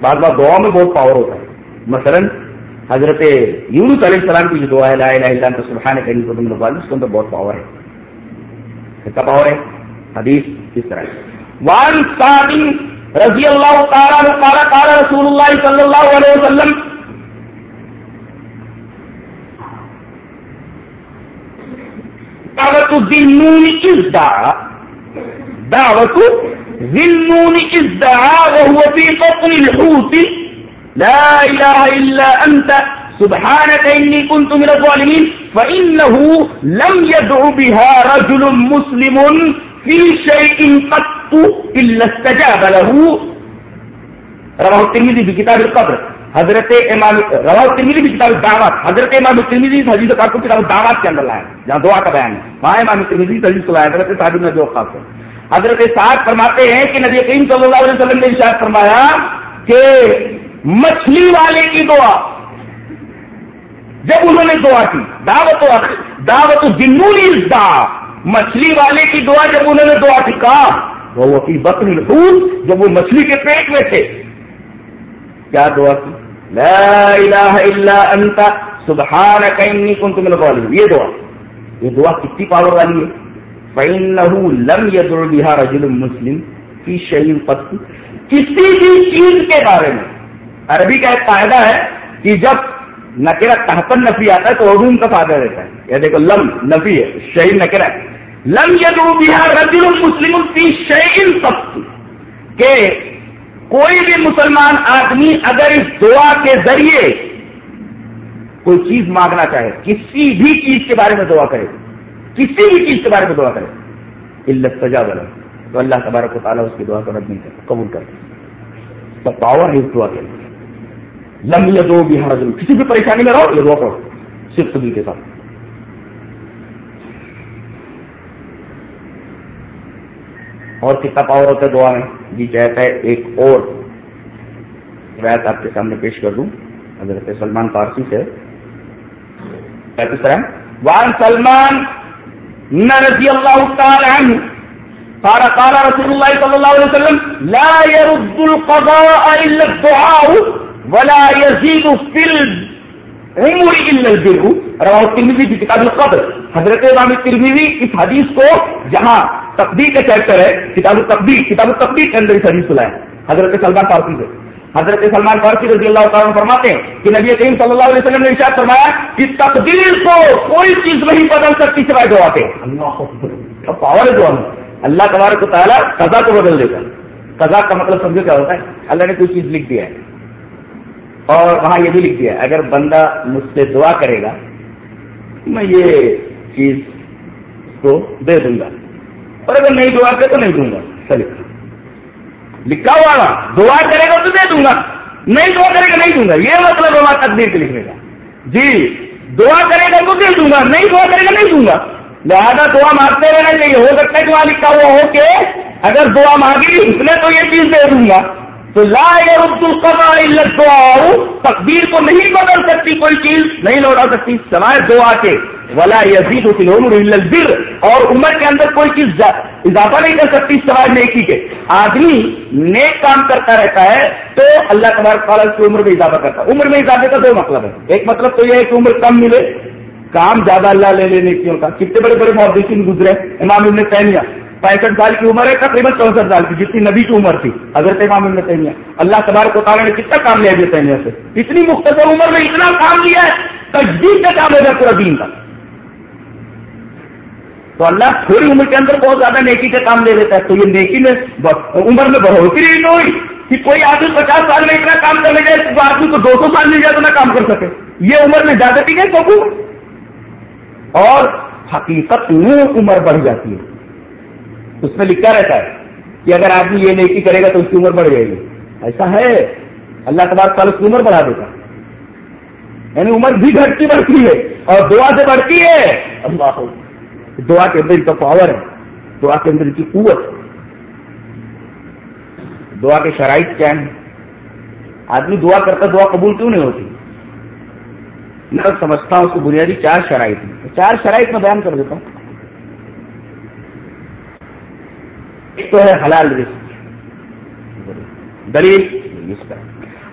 بعض بار دعا میں بہت پاور ہوتا ہے۔ مثلا حضرت یونس علیہ السلام کی جو دعا ہے، لا الہ الا انت، سبحانک، انی کنت من الظالمین، اس کے اندر بہت پاور ہے۔ کتنا پاور ہے؟ حدیث کس طرح۔ ہے وان صادم رضی اللہ تعالیٰ عنہ قال قال رسول اللہ صلی اللہ علیہ وسلم، دعوت الذنون ازدعا دعوت ذنون ازدعا وهو في قطن الحوت، لا إله إلا أنت، سبحانك إني كنت من الظالمين، فإنه لم يدع بها رجل مسلم في شيء قط. إلا استجاب له. رواه القبر حضرت امام روا ترمیدی کی کتاب دعوت حضرت امام ترمیدی حدیث کو کتاب دعوت کے اندر لایا جہاں دعا کا بیان ہے. وہاں امام ترمیدی حدیث کو لایا حضرت صاحب نے جو خاص ہے. حضرت صاحب فرماتے ہیں کہ نبی کریم صلی اللہ علیہ وسلم نے ارشاد فرمایا کہ مچھلی والے کی دعا، جب انہوں نے دعا کی، دعوت دعوت جنونی دا مچھلی والے کی دعا جب انہوں نے دعا کی کہا وہ اپنی بکری پھول جب وہ مچھلی کے پیٹ میں تھے۔ کیا دعا کی؟ لا الہ الا انت، سبحانک انی کنت من الظالمین۔ یہ دعا۔ یہ دعا کتنی پاور والی ہے۔ فَإِنَّهُ لَمْ يَدْعُ بِهَا رَجُلٌ مُسْلِمٌ۔ فِي شَيْءٍ قَطْ کسی بھی چیز کے بارے میں۔ عربی کا ایک قاعدہ ہے کہ جب نکرا تحفن نفی آتا ہے تو عروم کا فائدہ دیتا ہے۔ یہ دیکھو لم، نفی ہے شہید نکرا لم یدو بہار رجل مسلم فی شعین سب کہ کوئی بھی مسلمان آدمی اگر اس دعا کے ذریعے کوئی چیز مانگنا چاہے، کسی بھی چیز کے بارے میں دعا کرے، کسی بھی چیز کے بارے میں دعا کرے علت سجا بلا تو اللہ تبارک و تعالیٰ اس کی دعا کو رد نہیں کرتا، قبول کرتا تو پاور ہے اس دعا کے لیے۔ لمبی دو بھی ہر کسی بھی پریشانی میں رہو، یہ دعا کرو، صرف دل کے ساتھ۔ اور کتنا پاور ہوتا ہے دعا میں جی چاہتا ہے ایک اور روایت آپ کے سامنے پیش کر دوں۔ حضرت سلمان فارسی سے۔ وان سلمان۔ رضی اللہ تعالی عنہ قال قال رسول الله صلى الله عليه وسلم، لا يرد القضاء الا الدعاء ولا يزيد في العمر الا البر۔ رواه الترمذي في كتاب القبر حضرت امام الترمذی اس حدیث کو جہاں تقدیر کا چیپٹر ہے، کتاب التقدیر کتاب التقدیر کے اندر اس حدیث کو لایا حضرت سلمان فارسی سے۔ حضرت سلمان فارسی رضی اللہ تعالیٰ فرماتے ہیں کہ نبی کریم صلی اللہ علیہ وسلم نے ارشاد فرمایا کہ تقدیر کو کوئی چیز نہیں بدل سکتی سوائے دعا کے۔ اللہ پاور ہے۔ دعا میں؟ اللہ تبارک و تعالیٰ قضا کو بدل دیتا قضا کا مطلب سمجھو کیا ہوتا ہے؟ اللہ نے کوئی چیز لکھ دیا ہے۔ اور وہاں یہ بھی لکھ دیا ہے، اگر بندہ مجھ سے دعا کرے گا، میں یہ چیز کو دے دوں گا۔ اور اگر نہیں دعا کرے تو نہیں دوں گا۔ چلیے۔ لکھا ہوا نا دعا کرے گا تو دے دوں گا۔ نہیں دعا کرے گا نہیں دوں گا۔ یہ مطلب ہوا تقدیر کے لکھنے کا۔ جی دعا کرے گا تو دے دوں گا۔ نہیں دعا کرے گا نہیں دوں گا۔ لہٰذا دعا مانگتے رہنا چاہیے۔ ہو سکتا ہے دعا لکھا ہوا ہو کہ اگر دعا مانگی اس نے تو یہ چیز دے دوں گا۔ تو لا عبد القبا دعا تقدیر کو نہیں بدل سکتی کوئی چیز، نہیں لوٹا سکتی، سوائے دعا کے. ولا یزید البر. اور عمر کے اندر کوئی چیز اضافہ نہیں کر سکتی سوائے نیکی کے. آدمی نیک کام کرتا رہتا ہے تو اللہ تبارک تعالیٰ کی عمر میں اضافہ کرتا ہے. عمر میں اضافے کا دو مطلب ہے ایک مطلب تو یہ ہے کہ عمر کم ملے. کام زیادہ اللہ لے لینے کی ہوتا کتنے بڑے بڑے محدثین گزرے امام ابن تیمیہ. پینسٹھ سال کی عمر ہے، تقریباً چونسٹھ سال کی، جتنی نبی کی عمر تھی، حضرت امام ابن تیمیہ۔ اللہ تبارک و تعالیٰ نے کتنا کام لیا ابن تیمیہ سے۔ اتنی مختصر عمر میں اتنا کام لیا ہے، تجدید کا کام ہے پورا دین کا۔ تو اللہ تھوڑی عمر کے اندر بہت زیادہ نیکی کا کام لے لیتا ہے، تو یہ نیکی میں عمر میں بڑھوتری نہیں ہوئی کہ کوئی آدمی پچاس سال میں اتنا کام کرنے گئے تو آدمی کو دو سو سال میں زیادہ کام کر سکے۔ یہ عمر میں زیادہ ٹھیک ہے سب اور حقیقت میں عمر بڑھ جاتی ہے۔ اس میں لکھا رہتا ہے کہ اگر آدمی یہ نیکی کرے گا تو اس کی عمر بڑھ جائے گی۔ ایسا ہے۔ اللہ تبار سال اس کی عمر بڑھا دیتا یعنی عمر بھی گھٹتی بڑھتی ہے اور دعا سے بڑھتی ہے۔ اللہ دعا کے اندر ان کا پاور ہے۔ دعا کے اندر ان کی قوت دعا کے شرائط کیا ہیں؟ آدمی دعا کرتا دعا قبول کیوں نہیں ہوتی؟ میں سمجھتا ہوں اس کو بنیادی چار شرائط ہیں۔ چار شرائط میں بیان کر دیتا ہوں۔ ایک تو ہے حلال رزق. دلیل اس کا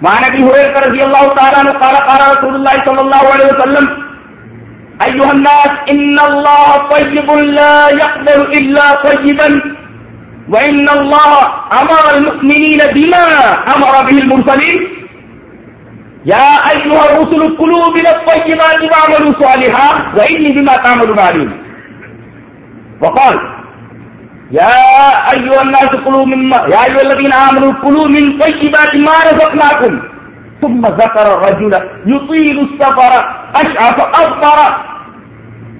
مانا کی ہوئے کر رضی اللہ تعالیٰ نے قال قال رسول اللہ صلی اللہ علیہ وسلم أيها الناس إن الله طيب لا يقبل إلا طيبا وإن الله أمر المؤمنين بما أمر به المرسلين يا أيها الرسل كلوا من الطيبات واعملوا صالحا وإني بما تعملون عليم وقال يا أيها الناس كلوا مما يا أيها الذين آمنوا كلوا من طيبات ما رزقناكم. ثم ذكر الرجل يطيل السفر أشعف أصبر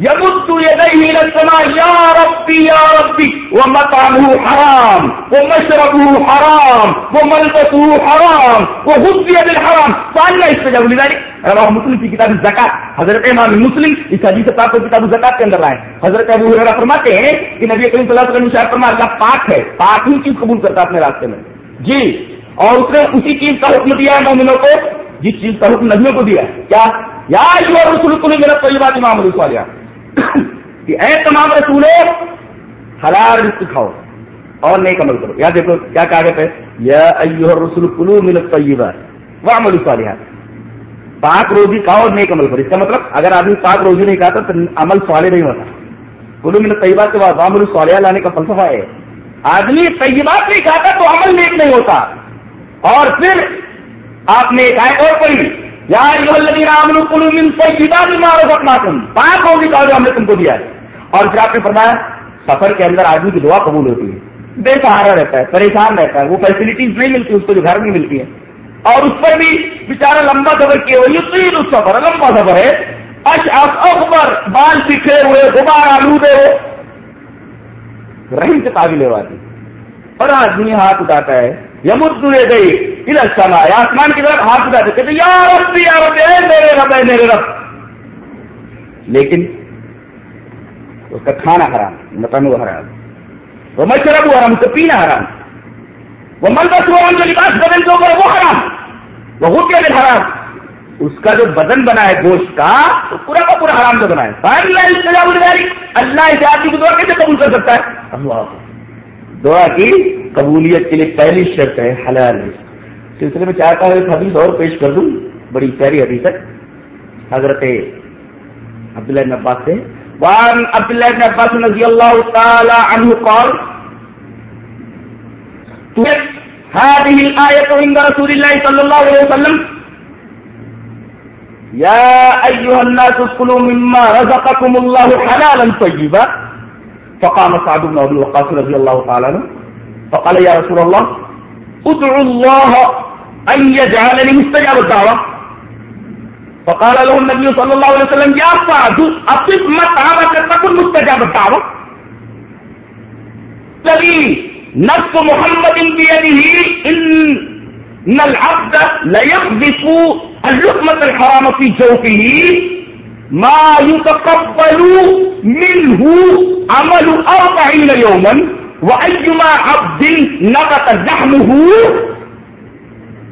يمد يديه إلى السماء، يا ربي يا ربي. ومطعمه حرام، ومشربه حرام، وملبسه حرام، وغذي بالحرام. فأنا استجاب لذلك. رواه مسلم في کتاب الزکات حضرت امام مسلم اس حدیث پاک کو کتاب الزکات کے اندر لائے حضرت ابو ہریرہ فرماتے ہیں کہ نبی کریم صلی اللہ علیہ وسلم نے فرمایا، اللہ پاک ہے، پاک ہی چیز قبول کرتا اپنے راستے میں. جی اور اس نے اسی چیز کا حکم دیا ہے مومنوں کو، جس چیز کا حکم نبیوں کو دیا ہے۔ کیا؟ یا رسول کو میرا کوئی بات امام رسول کہ اے تمام رسولوں حلال رزق کھاؤ اور نیک عمل کرو۔ یا دیکھو کیا کاغذ ہے یا ایوہ رسول کلو من الطیبات وعمل صالحات۔ پاک روزی کھاؤ اور نیک عمل کرو۔ اس کا مطلب اگر آدمی پاک روزی نہیں کھاتا تو عمل صالح نہیں ہوتا۔ کلو من الطیبات کے بعد وعمل صالحہ لانے کا فلسفہ ہے۔ آدمی طیبات نہیں کھاتا تو عمل نیک نہیں ہوتا۔ اور پھر آپ نے ایک آئے اور پڑھی یا پاک روزی کھاؤ جو ہم نے تم کو دیا ہے۔ اور پھر آپ نے فرمایا، سفر کے اندر آدمی کی دعا قبول ہوتی ہے۔ بے سہارا رہتا ہے، پریشان رہتا ہے، وہ فیسلٹیز نہیں ملتی، اس کو جو گھر میں ملتی ہے۔ اور اس پر بھی بےچارا لمبا سفر کیے ہوئے تین اس سفر لمبا سفر ہے۔ اش اکبر، بال سکھے ہوئے، غبار آلودے ہو رحم سے قابل آتی اور آدمی ہاتھ اٹھاتا ہے۔ یمت دے گئی ادھر یا آسمان کی طرف ہاتھ اٹھاتے کہتے یا رب یا رب اے میرے رب، اے میرے رب۔ لیکن اس کا کھانا حرام متنوع حرام، وہ مشرب حرام، اس کا پینا حرام، وہ ملبس حرام جو لباس بدن کے اوپر وہ حرام، وہ ہوتے دن حرام۔ اس کا جو بدن بنا ہے گوشت کا تو پورا کا پورا حرام سے بنا ہے اللہ اس آدمی کی دعا کیسے قبول کر سکتا ہے۔ اللہ۔ دعا کی، قبولیت کے لیے پہلی شرط ہے حلال سلسلے میں چاہتا ہوں ایک حدیث اور پیش کر دوں، بڑی پیاری حدیث ہے۔ حضرت عبداللہ بن عباس سے، وعن عبد الله بن عباس رضي الله تعالى عنه قال هذه الآية عند رسول الله صلى الله عليه وسلم يا أيها الناس اسكلوا مما رزقكم الله حلالا طيبا۔ فقام سعد بن أبي وقاص رضي الله تعالى عنه. فقال يا رسول الله ادعوا الله أن يجعلني مستجاب الدعوة. فقال له النبي صلى الله عليه وسلم، يا سعد، أصف مطعمك تكن مستجاب الدعوة. الذي نفس محمد بيده، إن العبد ليقذف اللقمة الحرام في جوفه ما يتقبل منه عمل أربعين يوما، وأيما عبد نبت لحمه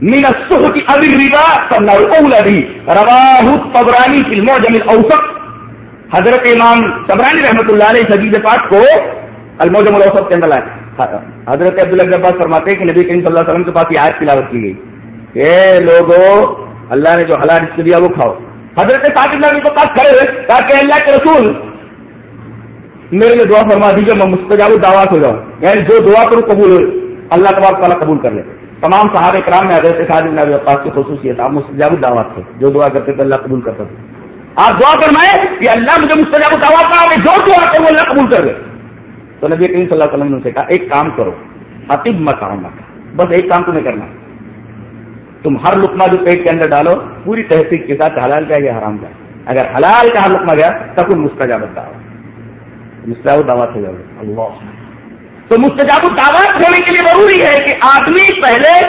من السحت او الربا فالنار اولى به. رواه الطبراني في المعجم الاوسط حضرت امام طبرانی رحمۃ اللہ علیہ حدیث پاک کو المعجم الاوسط کے اندر لائے حضرت عبداللہ عباس فرماتے ہیں کہ نبی کریم صلی اللہ علیہ وسلم کے پاس یہ آیت تلاوت کی گئی۔ اے لوگوں اللہ نے جو حلال رزق دیا وہ کھاؤ۔ حضرت صاحب اللہ کے پاس کھڑے ہوئے تاکہ اللہ کے رسول میرے لیے دعا فرما دیجیے میں مستجاب دعوات ہو جاؤں۔ یعنی جو دعا کروں قبول ہو، اللہ تبارک تعالیٰ قبول کر لے۔ تمام صحابہ کرام میں حضرت خالد بن ابی وقاص کی خصوصیت، آپ مستجاب دعوات تھے۔ جو دعا کرتے تھے، اللہ قبول کرتا تھا آپ دعا فرمائے کہ اللہ مجھے مستجاب دعوات کرا میں جو دعا کروں، اللہ قبول کر لے۔ تو نبی کریم صلی اللہ علیہ وسلم نے کہا، ایک کام کرو عطب مت آؤں بس ایک کام تمہیں کرنا تم ہر لقمہ جو پیٹ کے اندر ڈالو، پوری تحقیق کے ساتھ حلال کا یا حرام کا اگر حلال کا ہر لقمہ گیا، تب تم مستجاب دعوت مستجاب دعوت ہو جاؤ اللہ۔ تو مستجاب دعوت ہونے کے لیے ضروری ہے کہ آدمی پہلے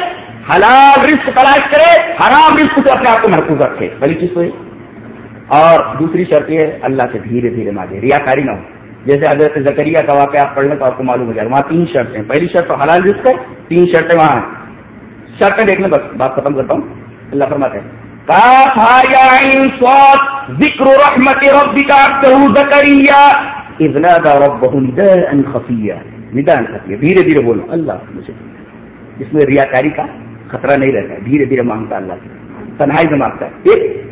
حلال رسک تلاش کرے حرام رسک سے اپنے آپ کو محفوظ رکھے۔ پہلی چیز تو یہ اور دوسری شرط یہ اللہ سے دھیرے دھیرے مانگے ریا کاری نہ ہو۔ جیسے حضرت زکریہ کا واقعہ آپ پڑھ لیں تو آپ کو معلوم ہو جائے وہاں تین شرطیں پہلی شرط تو حلال رسک ہے تین شرطیں وہاں۔ ہیں شرطیں دیکھ لیں بس بات ختم کرتا ہوں۔ اللہ فرماتے ہیں ذکر رحمت ربی کا ادنا دا رب خفیہ ندان خفیہ دھیرے دھیرے بولو، اللہ مجھے. اس میں ریاکاری کا خطرہ نہیں رہتا ہے. دھیرے دھیرے مانگتا اللہ سے. تنہائی سے مانگتا ہے. ایک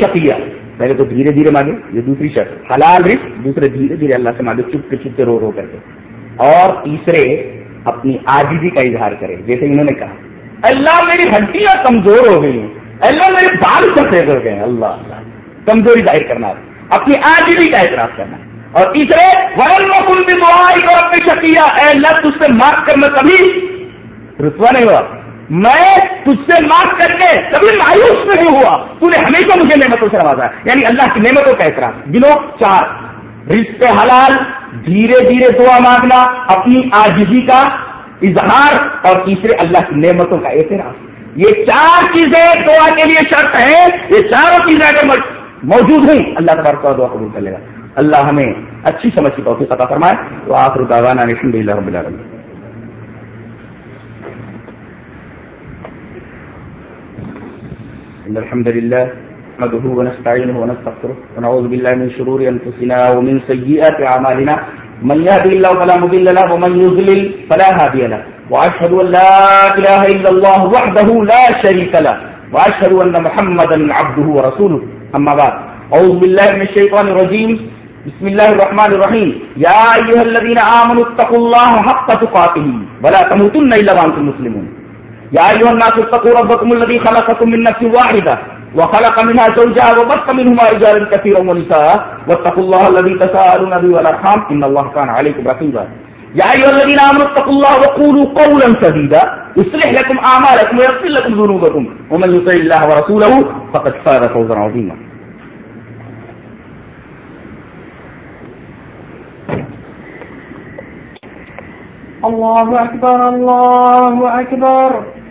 شکیہ پہلے تو دھیرے دھیرے مانگے، یہ دوسری شرط. حلال رزق، دوسرے دھیرے دھیرے اللہ سے مانگے، چپ کے چپتے رو رو کر کے. اور تیسرے، اپنی آجزی کا اظہار کرے. جیسے انہوں نے کہا اللہ میری ہڈیاں کمزور ہو گئی ہیں۔ اللہ میرے بال سفید ہو گئے اللہ اللہ، کمزوری ظاہر کرنا۔ اپنی آجزی کا اعتراف کرنا۔ اور تیسرے ورن کل بھی دعائی اور اپنی شکیہ اے اللہ، تجھ سے معاف کرنا کبھی رسوا نہیں ہوا۔ میں تجھ سے معاف کر کے کبھی مایوس نہیں ہوا۔ تو نے ہمیشہ مجھے نعمتوں سے نوازا۔ یعنی اللہ کی نعمتوں کا احترام۔ گنو چار۔ رشتے حلال، دھیرے دھیرے دعا مانگنا، اپنی آجزی کا اظہار اور تیسرے اللہ کی نعمتوں کا اعتراف. یہ چار چیزیں دعا کے لیے شرط ہیں. یہ چاروں چیزیں اگر موجود ہیں، اللہ تبارک دعا قبول کر لے گا. اللہ ہمیں اچھی سمجھ کی توفیق عطا فرمائے. تو آخر دعوانا الحمد للہ رب العالمین. إن الحمد لله نحمده ونستعينه ونستغفره ونعوذ بالله من شرور أنفسنا ومن سيئات أعمالنا من يهدي الله فلا مضل له ومن يضلل فلا هادي له. وأشهد أن لا إله إلا الله وحده لا شريك له. وأشهد أن محمدا عبده ورسوله. أما بعد، أعوذ بالله من الشيطان الرجيم. بسم الله الرحمن الرحيم. يا أيها الذين آمنوا اتقوا الله حق تقاته ولا تموتن إلا وأنتم مسلمون. يا أيها الناس اتقوا ربكم الذي خلقكم من نفس واحدة وخلق منها زوجها وبث منهما رجالا كثيرا ونساء. واتقوا الله الذي تساءلون به والأرحام. إن الله كان عليكم رقيبا. يا أيها الذين آمنوا اتقوا الله وقولوا قولا سديدا. يصلح لكم أعمالكم ويغفر لكم ذنوبكم. ومن يطع الله ورسوله فقد فاز فوزا عظيما. الله أكبر الله أكبر.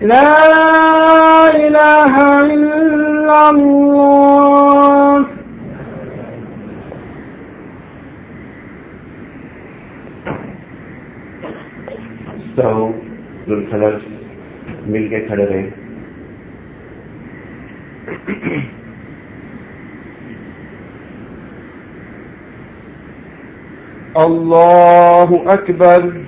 لا إله إلا الله. سو دلفلک مل کے کھڑے رہے۔ الله أكبر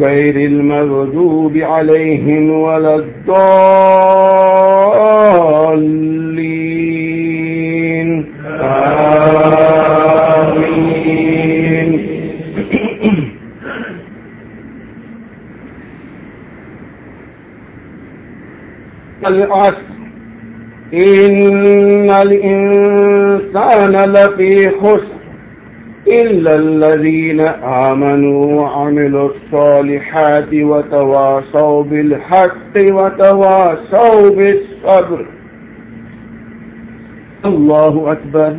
غير المغضوب عليهم ولا الضالين. آمين. العصر. إن الإنسان لفي خسر. إلا الذين آمنوا وعملوا الصالحات وتواصوا بالحق وتواصوا بالصبر الله أكبر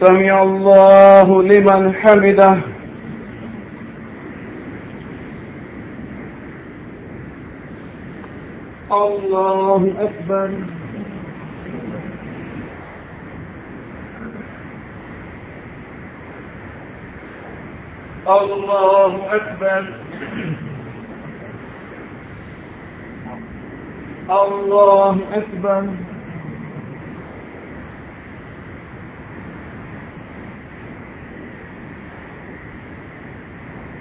سمع الله لمن حمده الله أكبر الله أكبر. الله أكبر.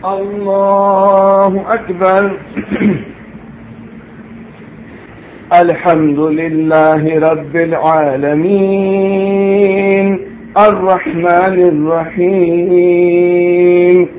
الله أكبر. الحمد لله رب العالمين. الرحمن الرحيم.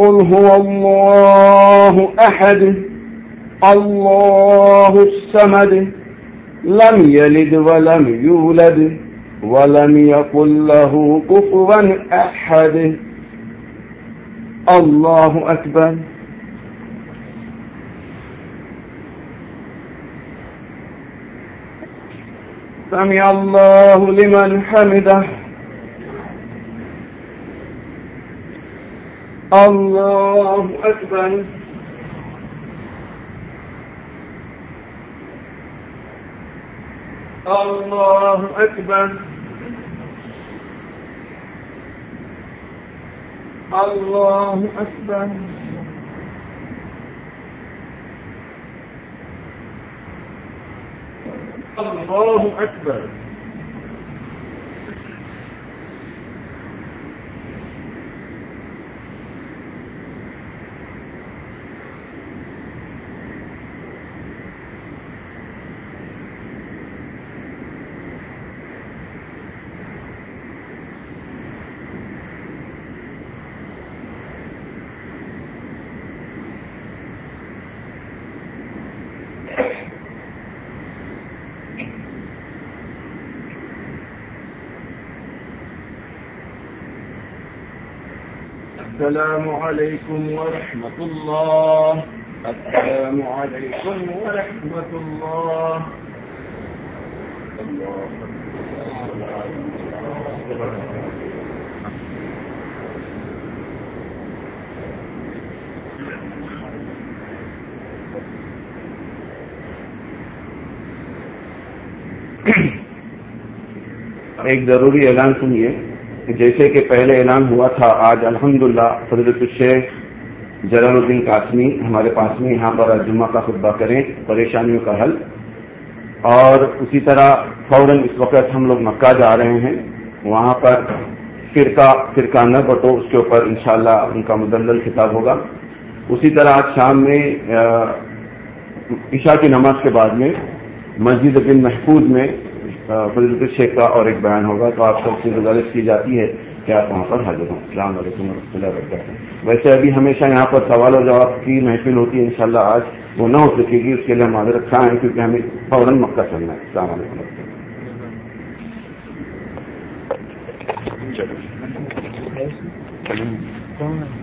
قل هو الله أحد، الله السمد لم يلد ولم يولد، ولم يقل له كفوا أحد. الله أكبر. سمع الله لمن حمده. الله أكبر الله أكبر الله أكبر الله أكبر السلام عليكم ورحمة الله. السلام عليكم ورحمة الله. ایک ضروری اعلان سنیے۔ جیسے کہ پہلے اعلان ہوا تھا، آج الحمدللہ فضرت الشیخ جلال الدین قاسمی ہمارے پاس میں یہاں پر جمعہ کا خطبہ کریں پریشانیوں کا حل۔ اور اسی طرح فوراً اس وقت ہم لوگ مکہ جا رہے ہیں، وہاں پر فرقہ فرقہ نہ بٹو، اس کے اوپر انشاءاللہ ان کا مدلل خطاب ہوگا۔ اسی طرح آج شام میں عشاء کی نماز کے بعد میں، مسجد بن محفوظ میں فضلت الشیخ کا اور ایک بیان ہوگا تو آپ سب سے گزارش کی جاتی ہے کہ آپ وہاں پر حاضر ہوں۔ السلام علیکم و رحمۃ اللہ وبرکاتہ۔ ویسے ابھی ہمیشہ یہاں پر سوال و جواب کی محفل ہوتی ہے، انشاءاللہ آج وہ نہ ہو سکے گی، اس کے لیے ہم معذرت خواہ ہیں کیونکہ ہمیں فوراً مکہ چلنا ہے۔ السلام علیکم چلو۔